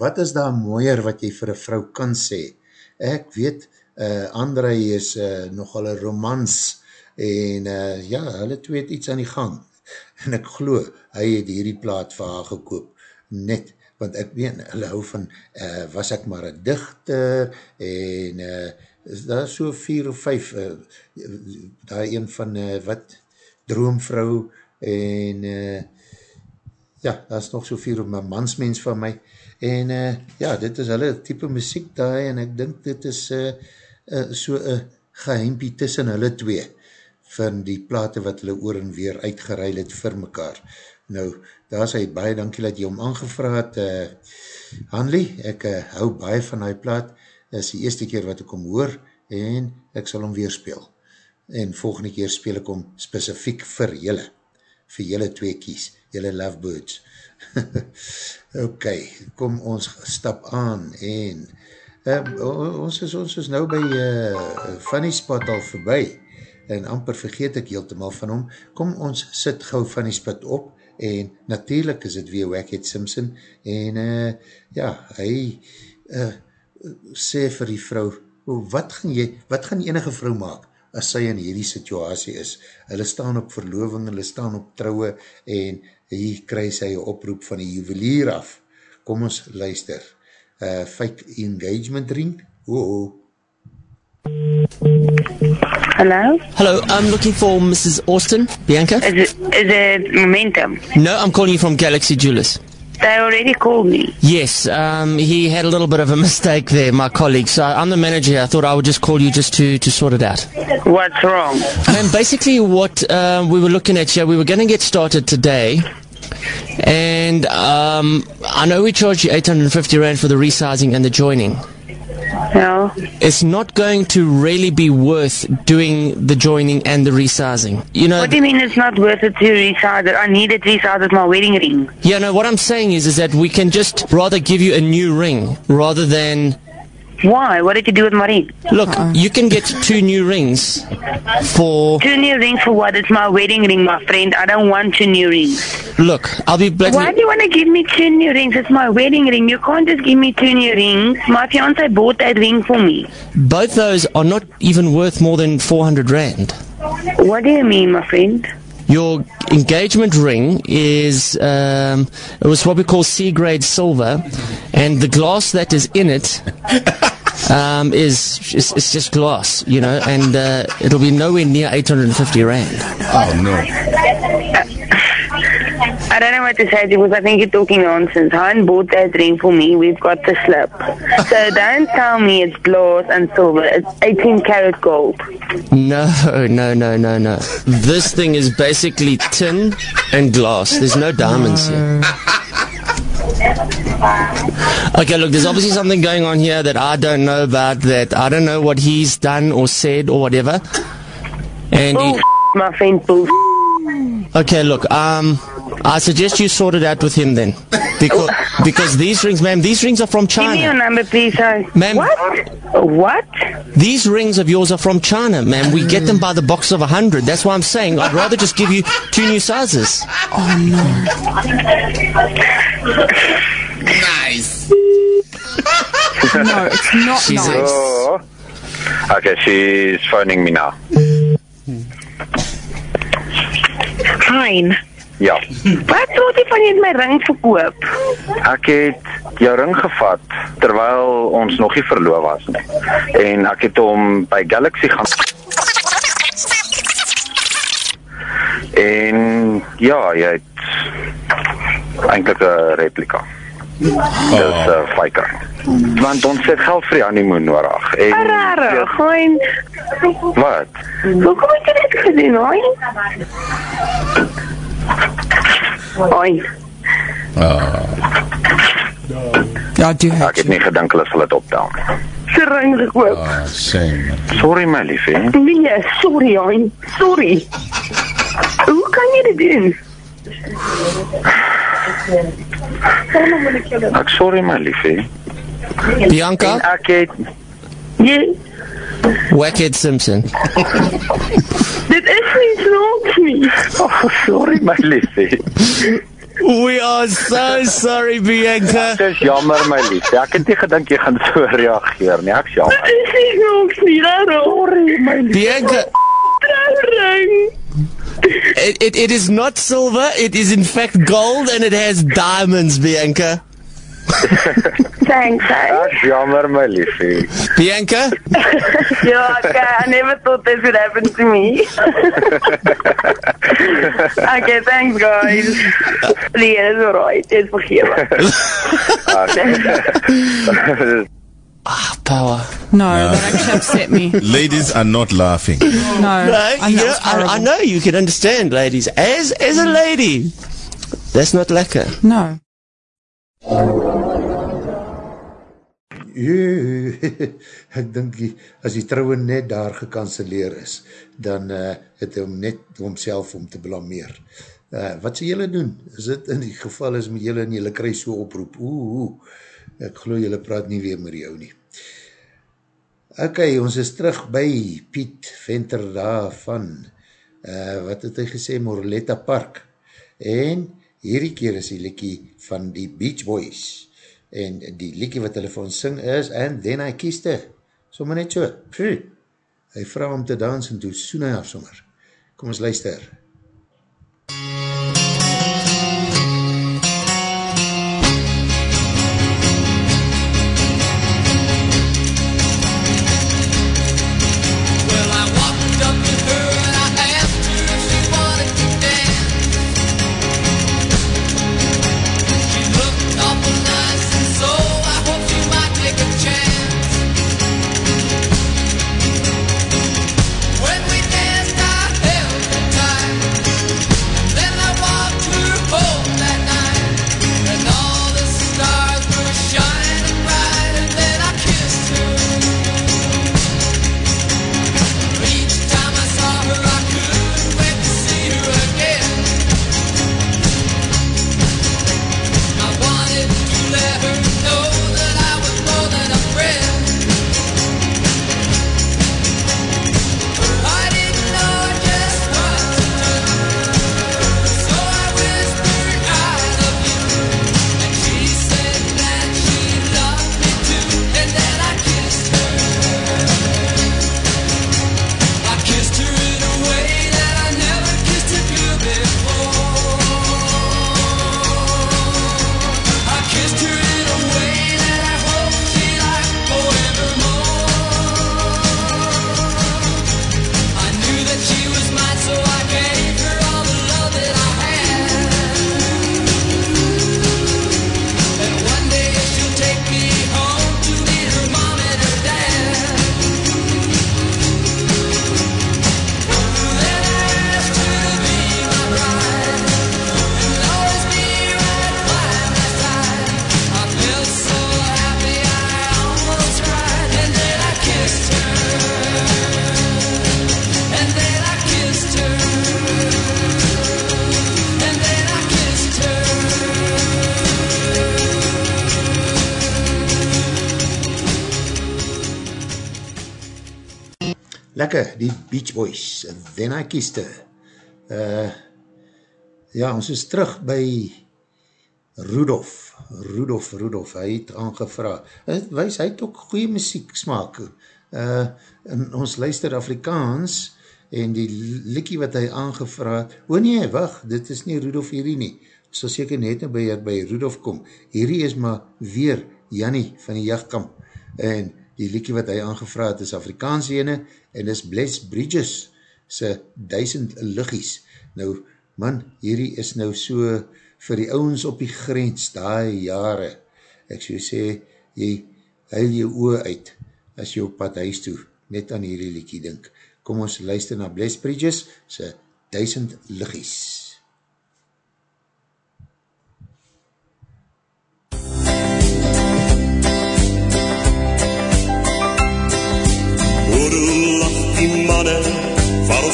wat is daar mooier wat jy vir een vrou kan sê? Ek weet, uh, André is uh, nogal een romans en uh, ja, hulle twee het iets aan die gang. En ek glo, hy het hierdie plaat vir haar gekoop, net, want ek weet, hulle hou van, uh, was ek maar een dichter en uh, is daar so vier of vijf, uh, daar een van, uh, wat, droomvrou en uh, ja, daar is nog so vier op my mansmens van my en uh, ja, dit is hulle type muziek daar en ek dink dit is uh, uh, so een geheimpie tussen hulle twee van die plate wat hulle oor en weer uitgeruil het vir mekaar. Nou, daar sê baie dankie dat jy om aangevraad uh, Hanley, ek uh, hou baie van die plaat, is die eerste keer wat ek om hoor en ek sal hom weer speel. En volgende keer speel ek hom specifiek vir julle, vir julle twee kies, julle lovebirds. ok, kom ons stap aan en uh, ons, is, ons is nou by uh, Funny Spot al voorbij en amper vergeet ek heeltemaal van hom. Kom ons sit gauw Funny Spot op en natuurlijk is het weer Wackhead Simpson en uh, ja, hy uh, sê vir die vrou, wat gaan, jy, wat gaan enige vrou maak as sy in hierdie situasie is? Hulle staan op verloving, hulle staan op trouwe en hier kry sy een oproep van die juwelier af. Kom ons luister. Uh, fake engagement ring? Oh, oh. Hello? Hello, I'm looking for Mrs. Austin, Bianca. Is it, is it Momentum? No, I'm calling you from Galaxy Jewelers. They already called me. Yes, um, he had a little bit of a mistake there, my colleague. So I'm the manager. here. I thought I would just call you just to, to sort it out. What's wrong? And basically, what uh, we were looking at here, we were going to get started today. And um, I know we charge you 850 Rand for the resizing and the joining. No. It's not going to really be worth doing the joining and the resizing. You know, What do you mean it's not worth it to resize it? I need it resized with my wedding ring. Yeah, no, what I'm saying is, is that we can just rather give you a new ring rather than. Why? What did you do with my ring? Look, uh-uh. you can get two new rings for. Two new rings for what? It's my wedding ring, my friend. I don't want two new rings. Look, I'll be black. Why do you want to give me two new rings? It's my wedding ring. You can't just give me two new rings. My fiance bought that ring for me. Both those are not even worth more than 400 Rand. What do you mean, my friend? Your engagement ring is um, it was what we call C grade silver, and the glass that is in it um, is is it's just glass, you know, and uh, it'll be nowhere near 850 rand. Oh no! I don't know what to say because I think you're talking nonsense. Han bought that ring for me. We've got the slip. so don't tell me it's glass and silver. It's 18 karat gold. No, no, no, no, no. This thing is basically tin and glass. There's no diamonds here. Okay, look, there's obviously something going on here that I don't know about. That I don't know what he's done or said or whatever. And Bull, he, my friend, bull. okay, look, um, I suggest you sort it out with him then, because because these rings, ma'am, these rings are from China. Give me your number, please. sir. Ma'am. What? What? These rings of yours are from China, ma'am. We get them by the box of a hundred. That's why I'm saying I'd rather just give you two new sizes. Oh, no. Nice. No, it's not She's nice. Oh. Okay, she's phoning me now. Fine. Ja. Wat soort van jy het my ring verkoop? Ek het jou ring gevat terwyl ons nog nie verloof was nie. En ek het hom by Galaxy gaan En ja, jy het eintlik 'n replika. Dis 'n faker. Want ons het geld vir die honeymoon nodig. En Rare, gewoon. wat? Hoekom het jy dit gedoen, hoi? Hoi. Ja, do Ek het nie gedink hulle sal dit optel nie. Se ring gekoop. Ah, shame. Sorry my liefie. Nee, sorry, hoi. Sorry. Hoe kan jy dit doen? Ek sorry my liefie. Bianca, En ek het Jy, Wackhead Simpson. dit is nie snaaks nie. oh, sorry my liefie. We are so sorry, Bianca. Dit is jammer my lief. Ek het nie gedink jy gaan so reageer nie. Ek's jammer. Ek nog nie Sorry, my lief. Bianca, Trouwring. it, it, it is not silver, it is in fact gold and it has diamonds, Bianca. Thanks, hey. Ek's jammer my liefie. Bianca, yeah, okay, I never thought this would happen to me. okay, thanks, guys. Nee, it's alright. It's forgiven. ah, power. No, that actually upset me. Ladies are not laughing. No, No, I, know know, I, I know you can understand, ladies. As as a lady, that's not lekker. No. Ek dink die, as die trouwe net daar gekanceleer is, dan uh, het hy hom net homself om te blameer. Uh, wat sal jylle doen? Is dit in die geval is met jylle en jylle kry so oproep? Oeh, oeh, ek geloof jylle praat nie weer met jou nie. Ok, ons is terug by Piet Venter daar van, uh, wat het hy gesê, Morletta Park. En hierdie keer is die liekie van die Beach Boys. En die liekie wat hulle vir ons sing is, And Then I Kissed Her. Sommer net so. Phew. Hy vraag om te dans en toe soen hy af sommer. Kom ons luister. Well, Lekker, die Beach Boys, Then I Her. Uh, ja, ons is terug by Rudolf, Rudolf, Rudolf, hy het aangevra, het wees, hy het ook goeie muziek smaak, uh, ons luister Afrikaans, en die likkie wat hy aangevra het, o nee, wacht, dit is nie Rudolf hierdie nie, ons sal seker net nou by, by Rudolf kom, hierdie is maar weer Jannie van die jachtkamp, en die liekie wat hy aangevra het is Afrikaans ene, en is Bless Bridges, sy duisend liggies. Nou, man, hierdie is nou so vir die ouwens op die grens, daai jare, ek so sê, jy huil jou oor uit, as jy op pad huis toe, net aan hierdie liekie dink. Kom ons luister na Bless Bridges, sy duisend liggies.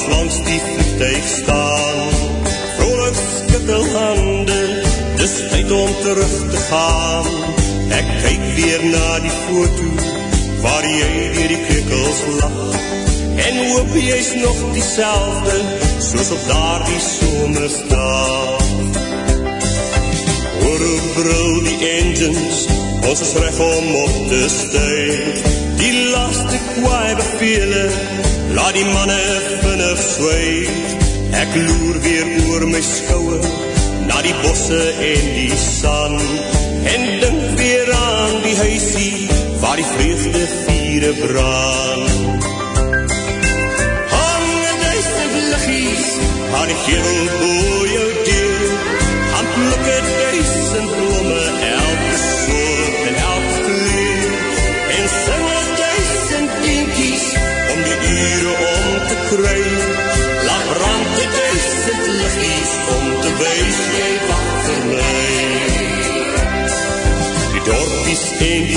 Langs die vliegtuig staan. Vrolijk skittel hande, dis tyd om terug te gaan. Ek kyk weer na die foto waar jy weer die kwikkels lach. En hoop jy is nog diezelfde soos op daar die somersdag. seasons, ons is recht om op te stuig. Die laaste kwaai bevele, laat die manne vinnig swyg. Ek loer weer oor my skouwe, na die bosse en die sand. En dink weer aan die huisie, waar die vreugde vieren brand. Hang een duisend liggies, aan die gevel boor jou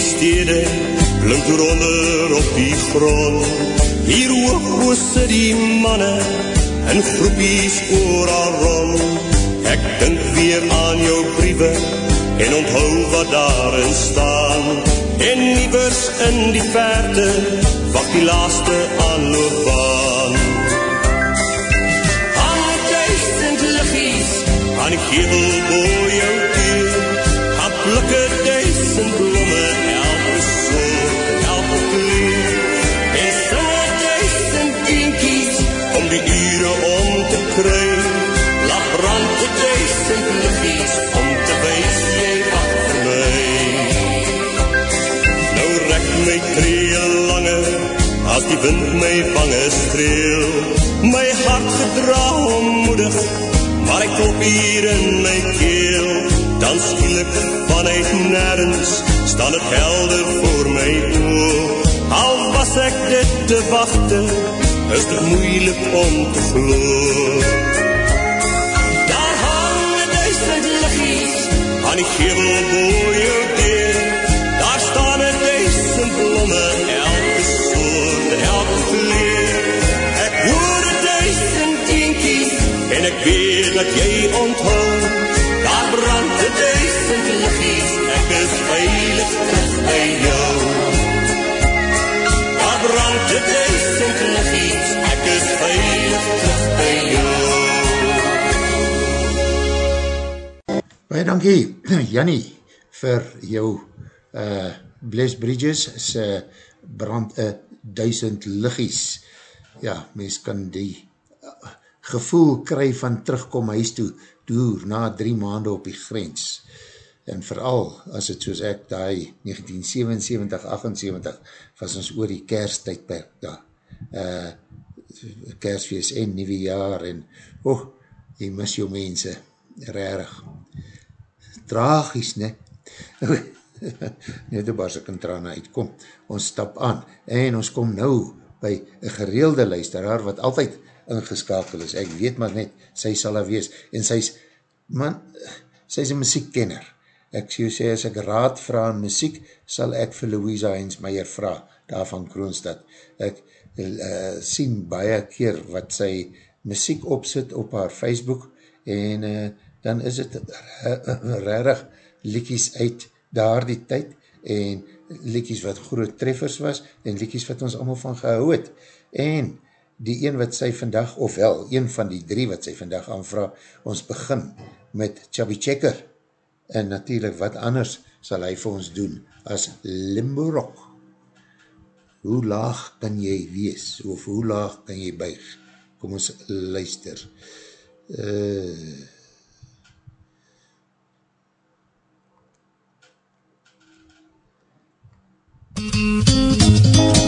stede, blink ronder op die grond, hier hoog hoog sit die manne, in groepies ooral rond. Ek dink weer aan jou briewe en onthou wat daarin staan. En niewers in die verte wacht die laaste aanloopbaan. Hang duisend liggies aan die gevel om te wees jy wacht vir my. Nou rek my tree langer as die wind my vange streel. My hart gedra onmoedig, maar ek klop hier in my keel. Dan skielik vanuit nergens staan het helder voor my oog. Al was ek dit te wachte, is dit moeilik om te gloor. Aan die gevel boor jou deur. Daar staan een duisend blomme, elke soort en elke kleur. Ek hoor een duisend dinkies en ek weet dat jy onthou. Dankie, Jannie, vir jou uh, Bless Bridges se brand een duisend liggies. Ja, mens kan die uh, gevoel kry van terugkom huis toe, door na drie maande op die grens. En vooral, as het soos ek daai 1977, 78, was ons oor die kersttijdperk daar. Uh, kerstfeest en nieuwe jaar en, oh, jy mis jou mense, rarig tragies, ne? Net op as ek in trane uitkom. Ons stap aan en ons kom nou by een gereelde luisteraar wat altyd ingeskakel is. Ek weet maar net, sy sal daar wees. En sy is, man, sy is een muziekkenner. Ek sê, sê, as ek raad vraag aan muziek, sal ek vir Louisa Heinzmeier vraag, daar van Kroonstad. Ek uh, sien baie keer wat sy muziek opsit op haar Facebook en uh, dan is het rarig liekies uit daar die tyd en liekies wat groot treffers was en liekies wat ons allemaal van gehou het. En die een wat sy vandag, of wel, een van die drie wat sy vandag aanvraag, ons begin met Chubby Checker en natuurlijk wat anders sal hy vir ons doen as Limbo Rock. Hoe laag kan jy wees, of hoe laag kan jy buig? Kom ons luister. Eh... Uh, Every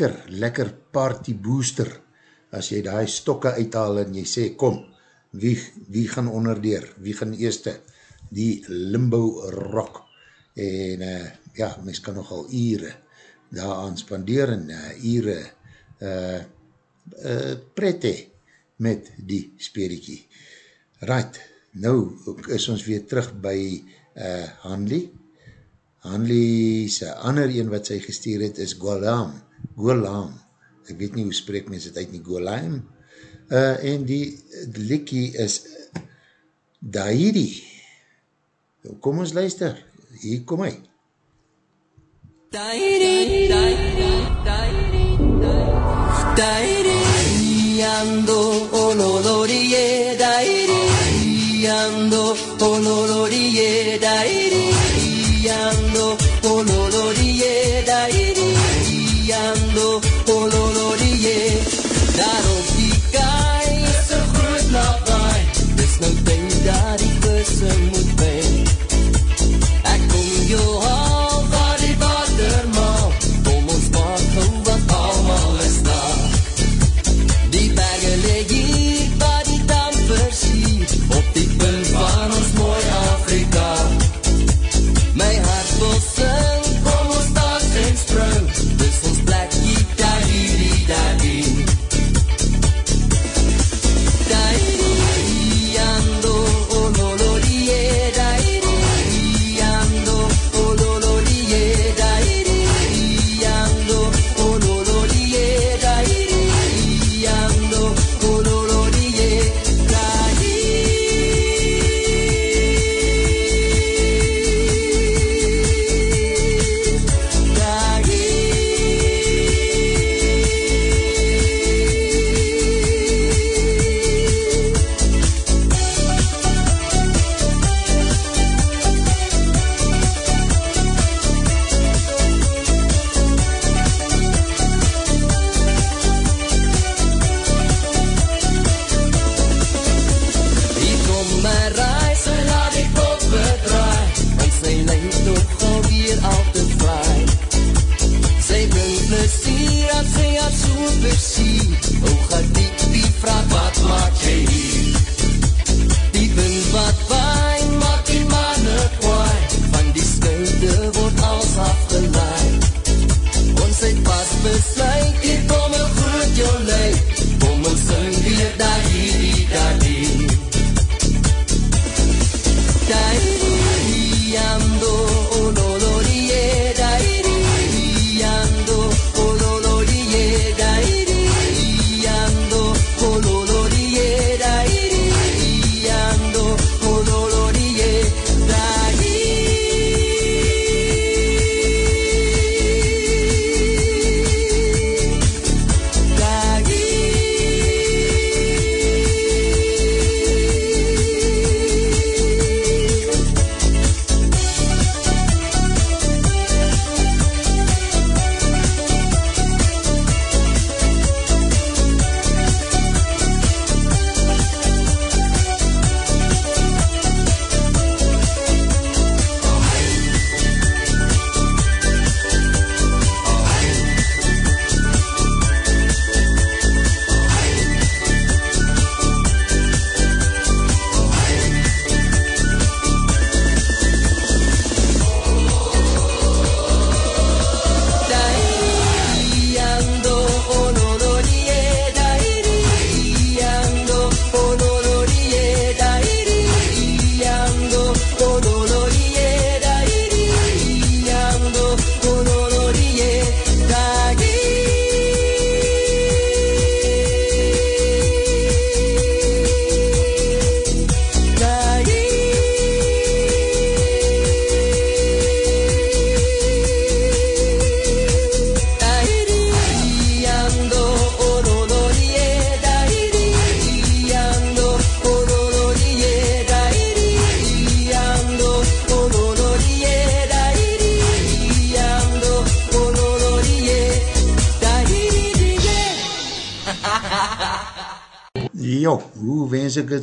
lekker, lekker party booster, as jy die stokke uithaal en jy sê, kom, wie, wie gaan onderdeur, wie gaan eerste, die limbo rock, en uh, ja, mens kan nogal ure daaraan spandeer en uh, ure uh, uh, pret he met die speeriekie. Right, nou is ons weer terug by uh. Hanley sy ander een wat sy gestuur het is Golam. Golam. Ek weet nie hoe spreek mens het uit nie. Golam. Uh, en die, likkie is Dairi. Kom ons luister. Hier kom hy. Dairi, dairi, dairi, dairi, dairi, ando ololorie, dairi, ando ololorie, dairi, ando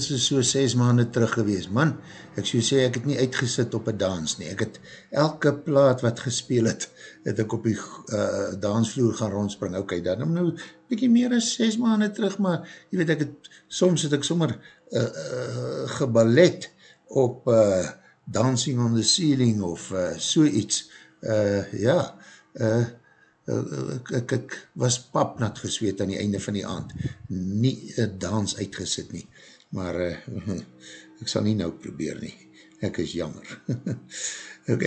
het so, so 6 maanden terug gewees? Man, ek so sê, ek het nie uitgesit op een dans nie. Ek het elke plaat wat gespeel het, het ek op die uh, dansvloer gaan rondspring. Ok, dan nou bykie meer as 6 maanden terug, maar jy weet, ek het, soms het ek sommer uh, uh, geballet op uh, Dancing on the Ceiling of uh, so iets. Uh, ja, uh, ek, ek, ek was papnat gesweet aan die einde van die aand, nie een dans uitgesit nie, maar uh, ek sal nie nou probeer nie, ek is jammer. ok,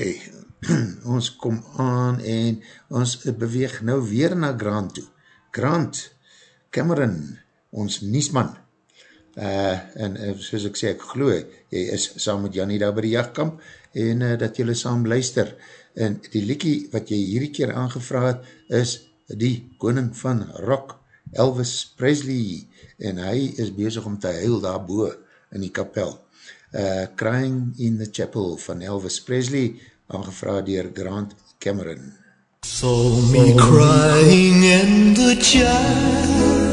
ons kom aan en ons beweeg nou weer na Grant toe. Grant, Cameron, ons Niesman, uh, en uh, soos ek sê, ek geloof, jy is saam met Jannie daar by die jachtkamp, en uh, dat jylle saam luister, en die liekie wat jy hierdie keer aangevraag het, is die koning van rock, Elvis Presley, en hy is bezig om te huil daarboe in die kapel. Uh, Crying in the Chapel van Elvis Presley, aangevraag dier Grant Cameron. Saw me crying in the chapel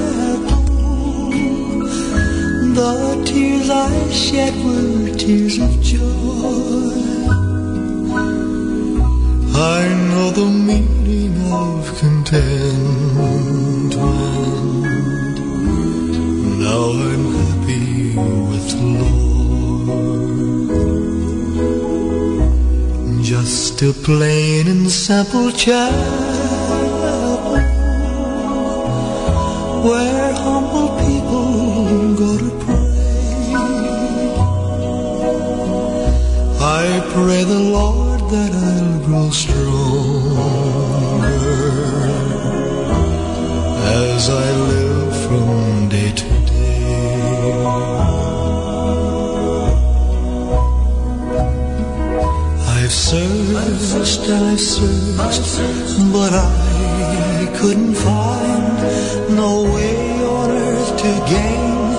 The tears I shed were tears of joy I know the meaning of contentment. Now I'm happy with the Lord. Just a plain and simple chapel where humble people go to pray. I pray the Lord that I'll grow stronger as I live I've searched and I've searched, but I couldn't find no way on earth to gain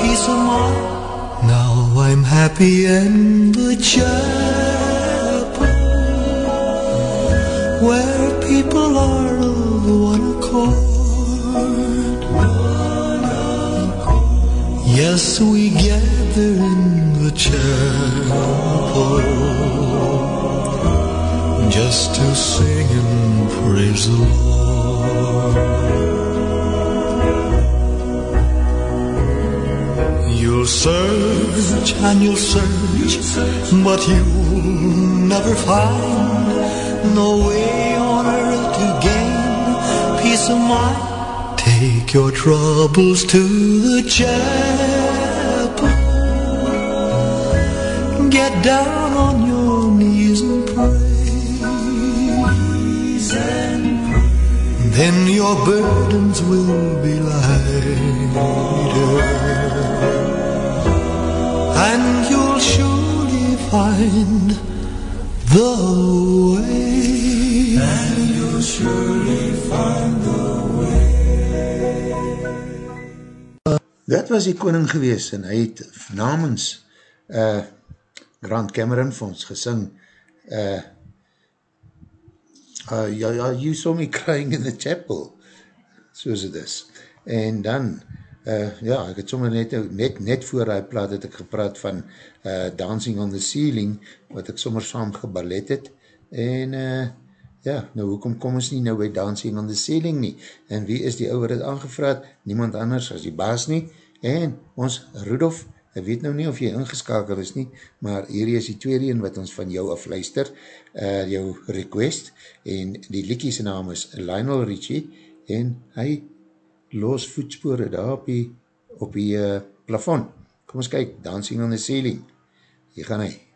peace of mind. Now I'm happy in the chapel where people are of one accord. Yes, we gather in the chapel just to sing and praise the Lord. You'll search and you'll search, but you'll never find no way on earth to gain peace of mind. Take your troubles to the chapel. Get down on your knees and pray. Then your burdens will be lighter. And you'll surely find the way. And you'll surely find the Dat was die koning gewees en hy het namens uh, Grant Cameron vir ons gesing uh, uh, ja, ja, you saw me crying in the chapel soos het is. En dan uh, ja, ek het sommer net, net, net voor hy plaat het ek gepraat van uh, Dancing on the Ceiling wat ek sommer saam geballet het. En uh, ja, nou hoekom kom ons nie nou by Dancing on the Ceiling nie? En wie is die ouwe het aangevraad niemand anders as die baas nie. En ons Rudolf, ek weet nou nie of jy ingeskakel is nie, maar hierdie is die tweede een wat ons van jou afluister, uh, jou request, en die liekie sy naam is Lionel Richie, en hy los voetspore daar op die, op die uh, plafond. Kom ons kyk, Dancing on the Ceiling. Hier gaan hy.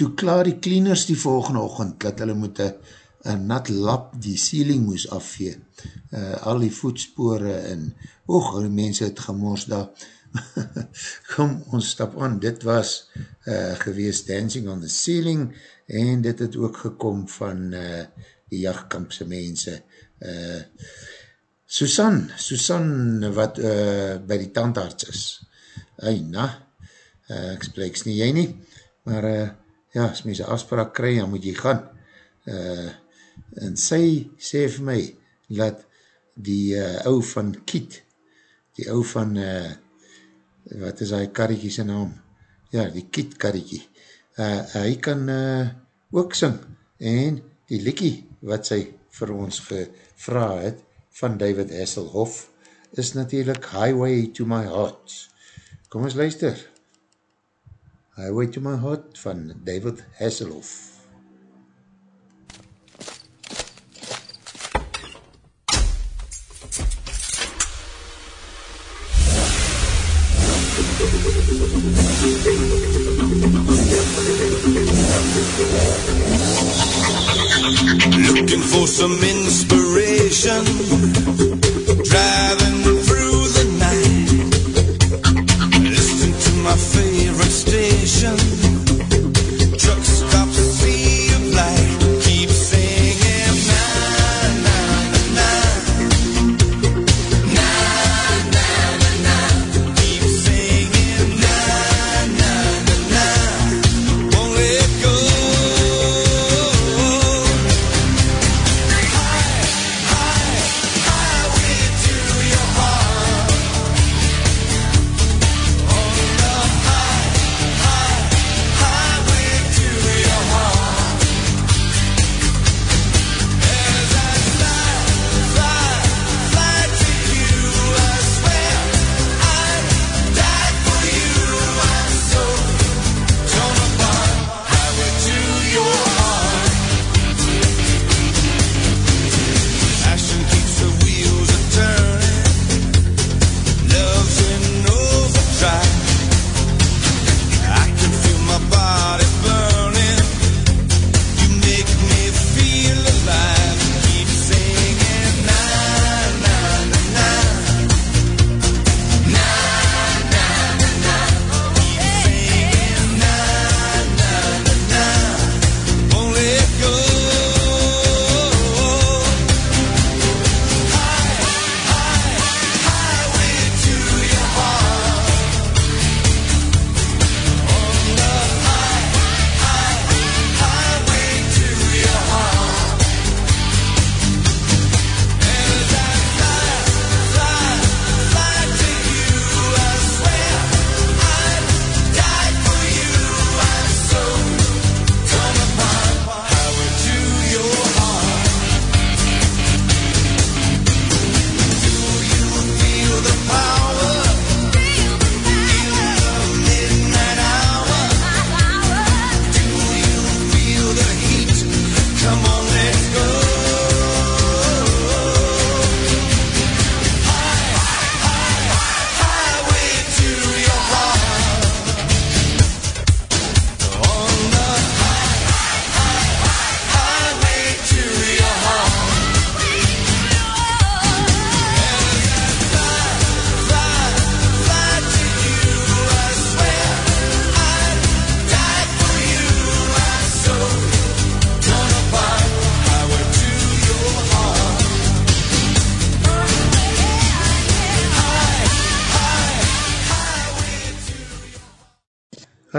Toe klaar die cleaners die volgende ochend, dat hulle moet een nat lap die ceiling moes afvee. Uh, al die voetspore en, oog, die mense het gemors daar. Kom, ons stap aan, dit was uh, gewees Dancing on the Ceiling, en dit het ook gekom van uh, die jachtkampse mense. Uh, Susan, Susan wat uh, by die tandarts is. Ei, na, uh, ek spreeks nie jy nie, maar uh, ja, as mys een afspraak kry, dan moet jy gaan. Uh, en sy sê vir my, dat die uh, ou van Kiet, die ou van, uh, wat is hy karriekie sy naam? Ja, die Kiet karriekie. Uh, hy kan uh, ook sing, en die likkie wat sy vir ons gevra het, van David Hasselhoff, is natuurlijk Highway to my Heart. Kom ons luister. Highway to my Heart van David Hasselhoff. Looking for some inspiration.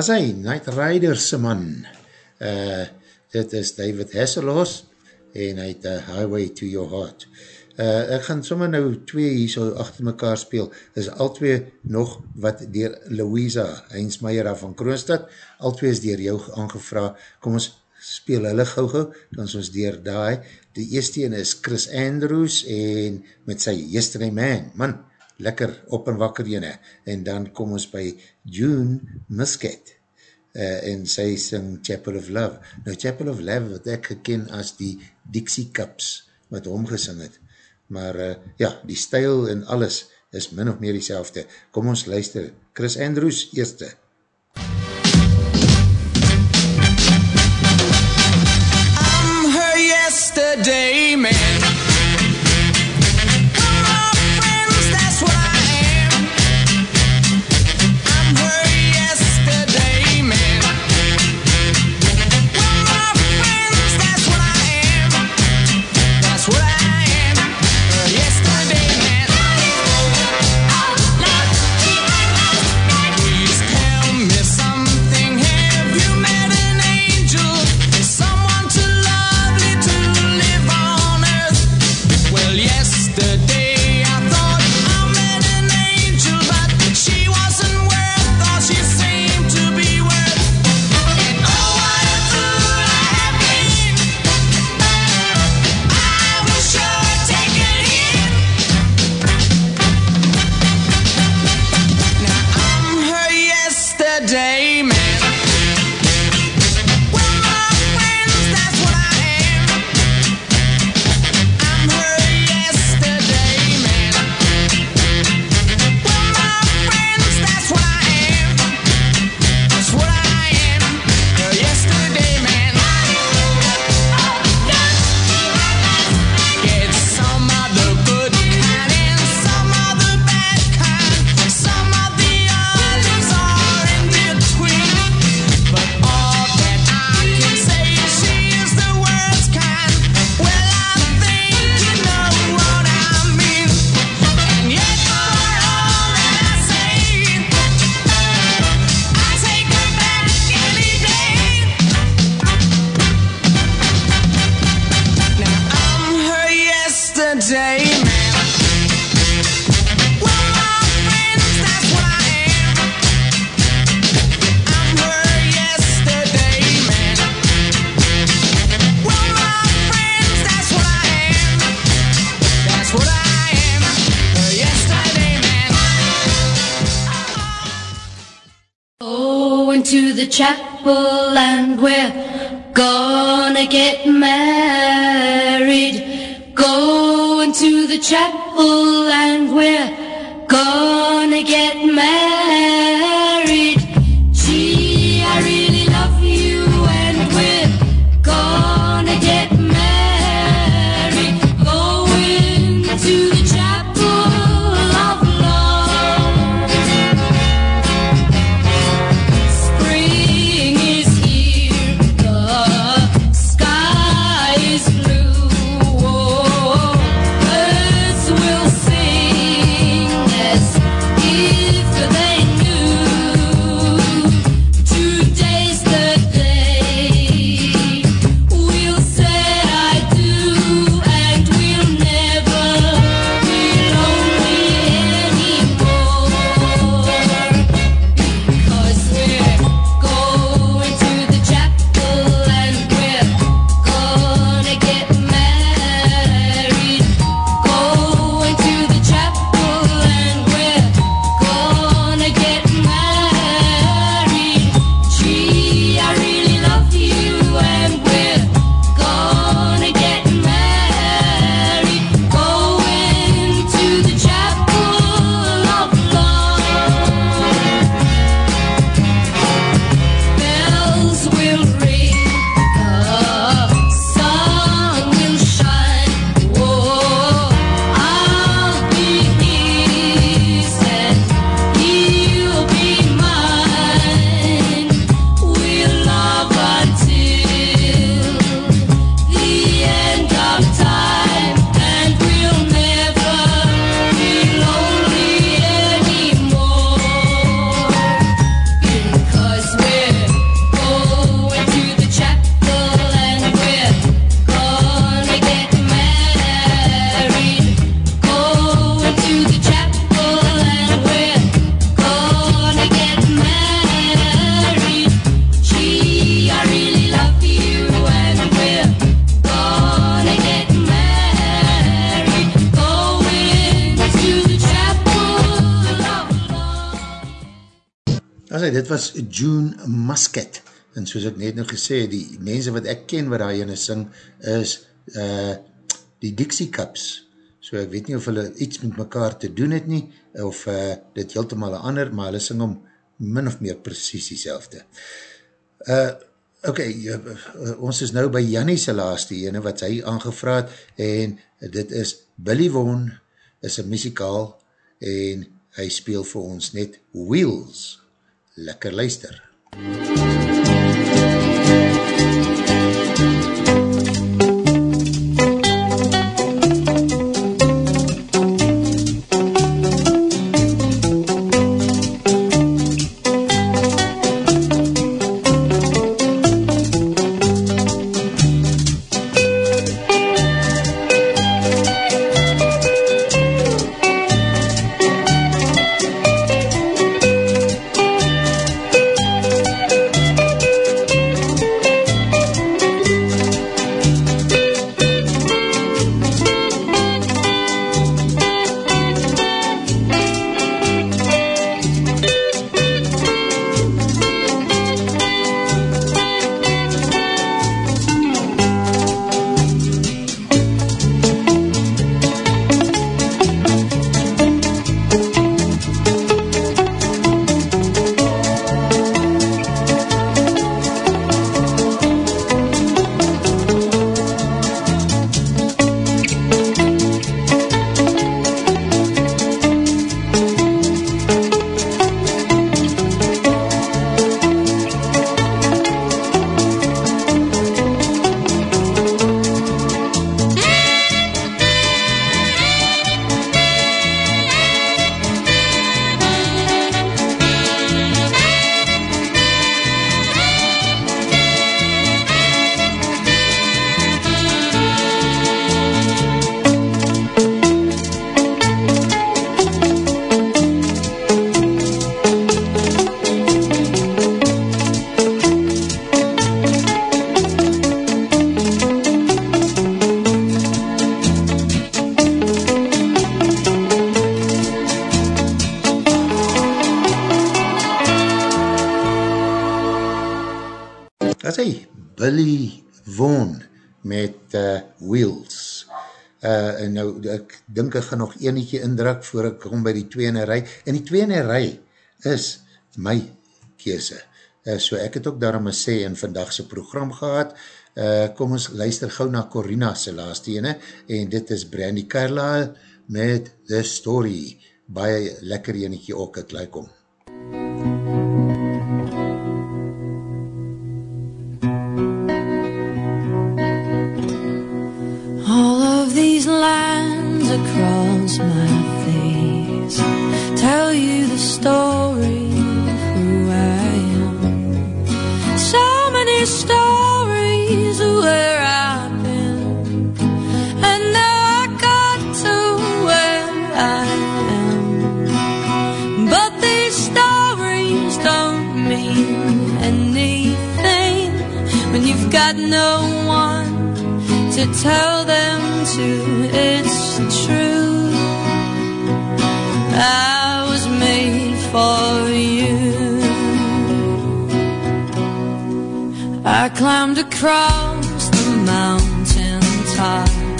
As hy, Night Riders se man, uh, dit is David Hasselhoff, en hy het uh, Highway to Your Heart. Uh, ek gaan sommer nou twee hier so achter mekaar speel, is al twee nog wat dier Louisa Heinzmeier van Kroonstad, al twee is dier jou aangevra, kom ons speel hulle gauw gauw, dan is ons dier daai, die eerste een is Chris Andrews, en met sy Yesterday Man, man, lekker op en wakker jene, en dan kom ons by June Muscat, uh, en sy sing Chapel of Love. Nou Chapel of Love wat ek geken as die Dixie Cups, wat hom gesing het, maar uh, ja, die stijl en alles is min of meer die Kom ons luister, Chris Andrews eerste. I'm her yesterday man. en soos ek net nou gesê, die mense wat ek ken wat daarin sing, is uh, die Dixie Cups, so ek weet nie of hulle iets met mekaar te doen het nie, of uh, dit heeltemal een ander, maar hulle sing om min of meer precies die selfde. Eh, uh, ok, uh, uh, ons is nou by Jannie se laaste ene wat hy aangevraad, en dit is Billy Woon, is een muzikaal, en hy speel vir ons net Wheels. Lekker luister. MUZIEK Thank you. dink ek gaan nog enetje indruk voor ek kom by die tweene rij, en die tweene rij is my kese. Uh, eh, so ek het ook daarom een sê in vandagse program gehad, uh, kom ons luister gauw na Corina sy laatste ene, en dit is Brandy Carlyle met The Story, baie lekker enetje ook, ek like om. time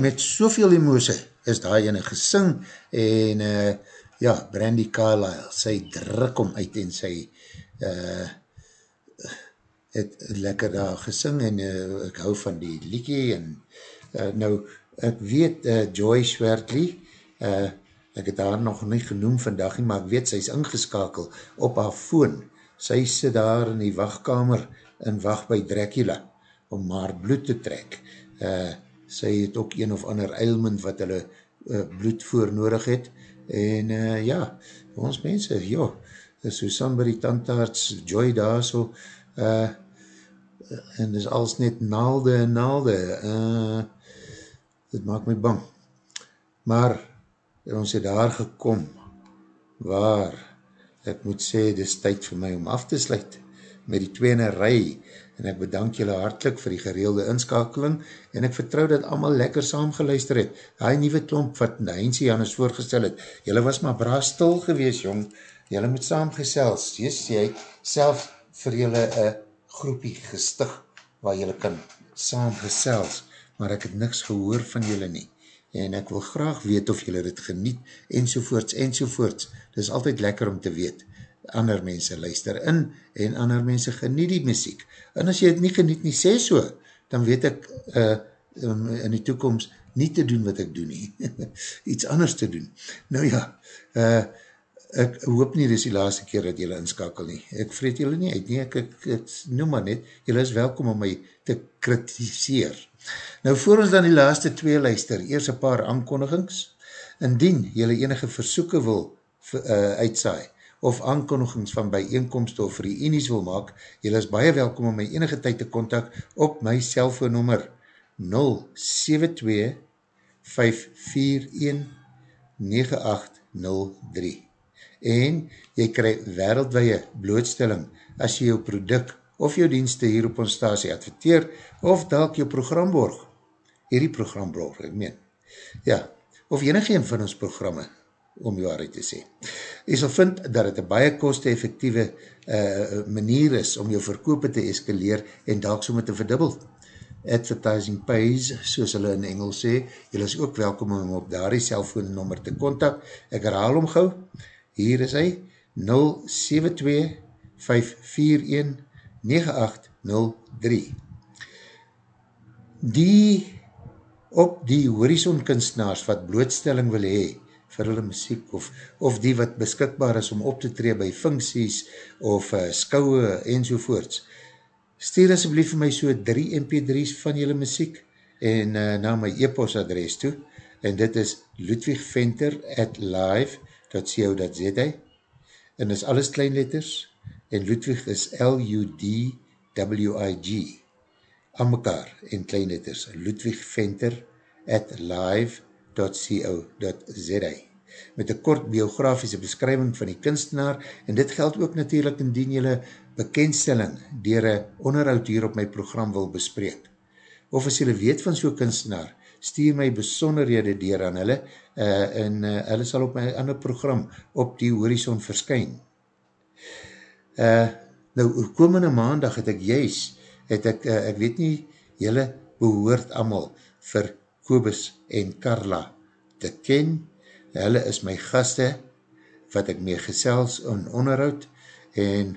met soveel emosie is daar ene gesing en uh, ja, Brandy Carlyle, sy druk om uit en sy uh, het lekker daar gesing en uh, ek hou van die liedje en uh, nou, ek weet uh, Joy Schwertley, uh, ek het haar nog nie genoem vandag nie, maar ek weet sy is ingeskakel op haar phone, sy sit daar in die wachtkamer en wacht by Dracula om haar bloed te trek. Uh, sy het ook een of ander ailment wat hulle uh, bloed voor nodig het en uh, ja, ons mense, ja, Susan by die tandarts, Joy daar so, uh, en dis als net naalde en naalde, uh, dit maak my bang. Maar, ons het daar gekom, waar, ek moet sê, dis tyd vir my om af te sluit, met die tweene rij, en ek bedank julle hartlik vir die gereelde inskakeling, en ek vertrou dat allemaal lekker saam geluister het, die nieuwe klomp wat Heinzie Janus voorgestel het, julle was maar bra stil gewees, jong, julle moet saam gesels, jy sê, self vir julle een groepie gestig, waar julle kan saam gesels, maar ek het niks gehoor van julle nie, en ek wil graag weet of julle dit geniet, ensovoorts, ensovoorts, dit is altyd lekker om te weet, ander mense luister in, en ander mense geniet die muziek, en as jy het nie geniet nie, sê so, dan weet ek uh, um, in die toekomst nie te doen wat ek doen nie, iets anders te doen. Nou ja, uh, ek hoop nie dis die laatste keer dat jylle inskakel nie, ek vreet jylle nie uit nie, ek, ek, ek noem maar net, jylle is welkom om my te kritiseer. Nou voor ons dan die laaste twee luister, eers een paar aankondigings, indien jylle enige versoeken wil uh, uitsaai, of aankondigings van bijeenkomst of reenies wil maak, jylle is baie welkom om my enige tyd te kontak op my cellfoonnummer 072-541-9803 en jy krij wereldwee blootstelling as jy jou product of jou dienste hier op ons stasie adverteer of dalk jou program borg. Hierdie program borg, ek meen. Ja, of enig een van ons programme om jou waarheid te sê. Jy sal vind dat het een baie koste-effectieve uh, manier is om jou verkoop te eskaleer en dalk so met te verdubbel. Advertising pays, soos hulle in Engels sê, jy is ook welkom om op daar die cellfoonnummer te kontak. Ek herhaal om gauw, hier is hy, 072-541-9803. Die op die horizon kunstenaars wat blootstelling wil hee, vir hulle muziek, of, of die wat beskikbaar is om op te tree by funksies, of uh, skouwe, enzovoorts. Stuur asblief vir my so 3 mp3's van julle muziek, en uh, na my e-post adres toe, en dit is ludwigventer at live.co.za, en is alles kleinletters, en Ludwig is L-U-D-W-I-G, aan mekaar, en kleinletters, ludwigventer at live.co.za met een kort biografische beskrywing van die kunstenaar en dit geld ook natuurlijk indien jylle bekendstelling dier een onderhoud hier op my program wil bespreek. Of as jylle weet van so'n kunstenaar, stuur my besonderhede dier aan hulle uh, en uh, hulle sal op my ander program op die horizon verskyn. Uh, nou, komende maandag het ek juist, het ek, uh, ek weet nie, jylle behoort allemaal vir Kobus en Carla te ken. Hulle is my gaste, wat ek mee gesels en onderhoud, en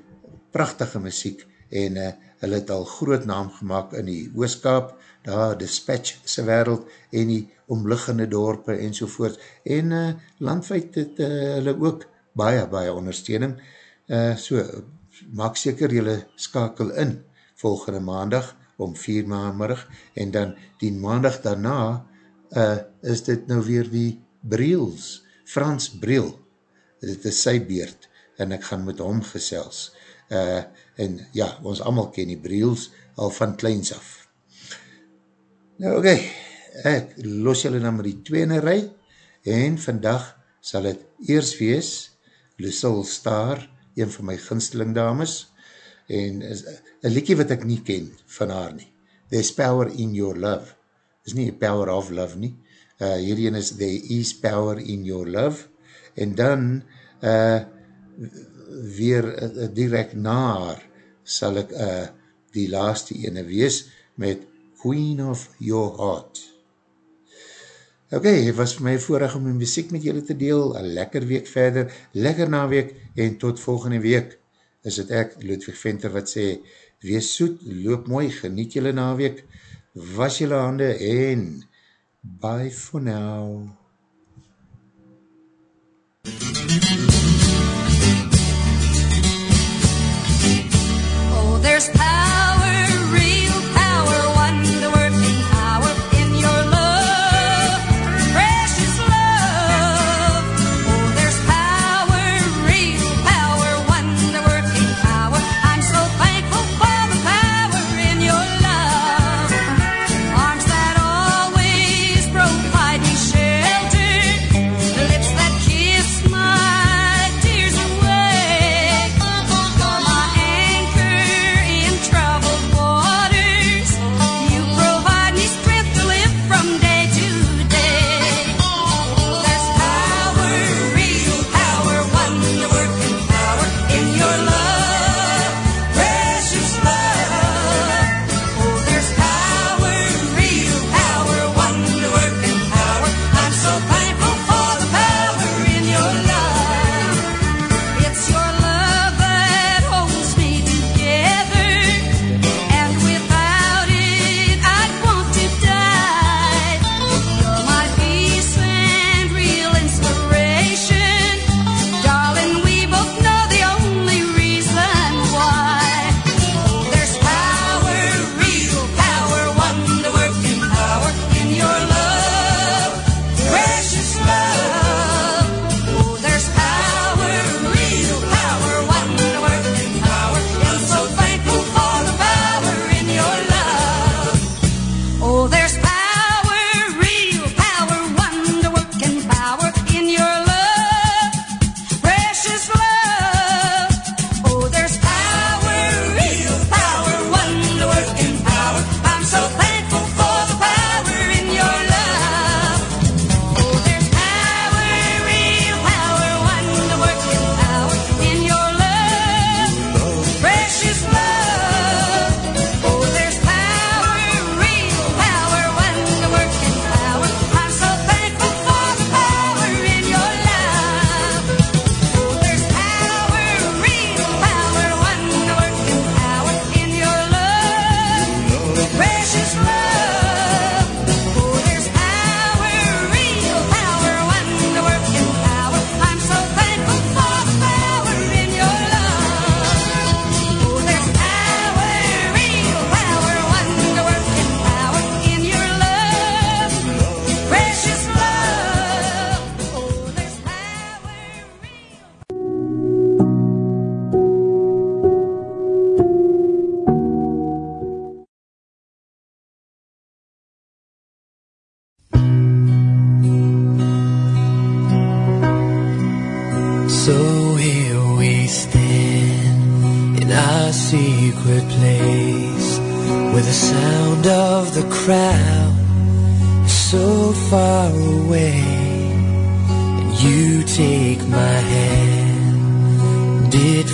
prachtige muziek, en uh, hulle het al groot naam gemaakt in die ooskaap, daar dispatch se wereld, en die omliggende dorpe, en sovoort, en uh, landwijd het uh, hulle ook baie, baie ondersteuning, uh, so, maak seker julle skakel in, volgende maandag, om vier maandmiddag, en dan die maandag daarna, uh, is dit nou weer die Briels, Frans Briel, dit is sy beerd, en ek gaan met hom gesels, uh, en ja, ons allemaal ken die Briels, al van kleins af. Nou oké, okay, ek los julle nou met die tweene rij, en vandag sal het eers wees, Lucille Star, een van my ginsteling dames, en een liekie wat ek nie ken van haar nie. There's power in your love. Is nie power of love nie. Uh, hierin is there is power in your love. En dan uh, weer uh, direct na haar sal ek uh, die laaste ene wees met Queen of Your Heart. Ok, het was vir my voorrecht om die muziek met julle te deel, een lekker week verder, lekker na week, en tot volgende week is het ek, Ludwig Venter, wat sê, wees soet, loop mooi, geniet julle na week, was julle hande, en bye for now. Oh, there's power,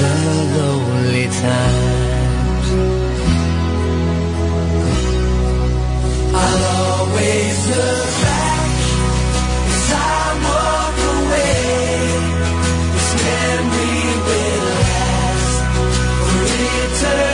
the lonely times. I'll always look back as I walk away. This memory will last for eternity.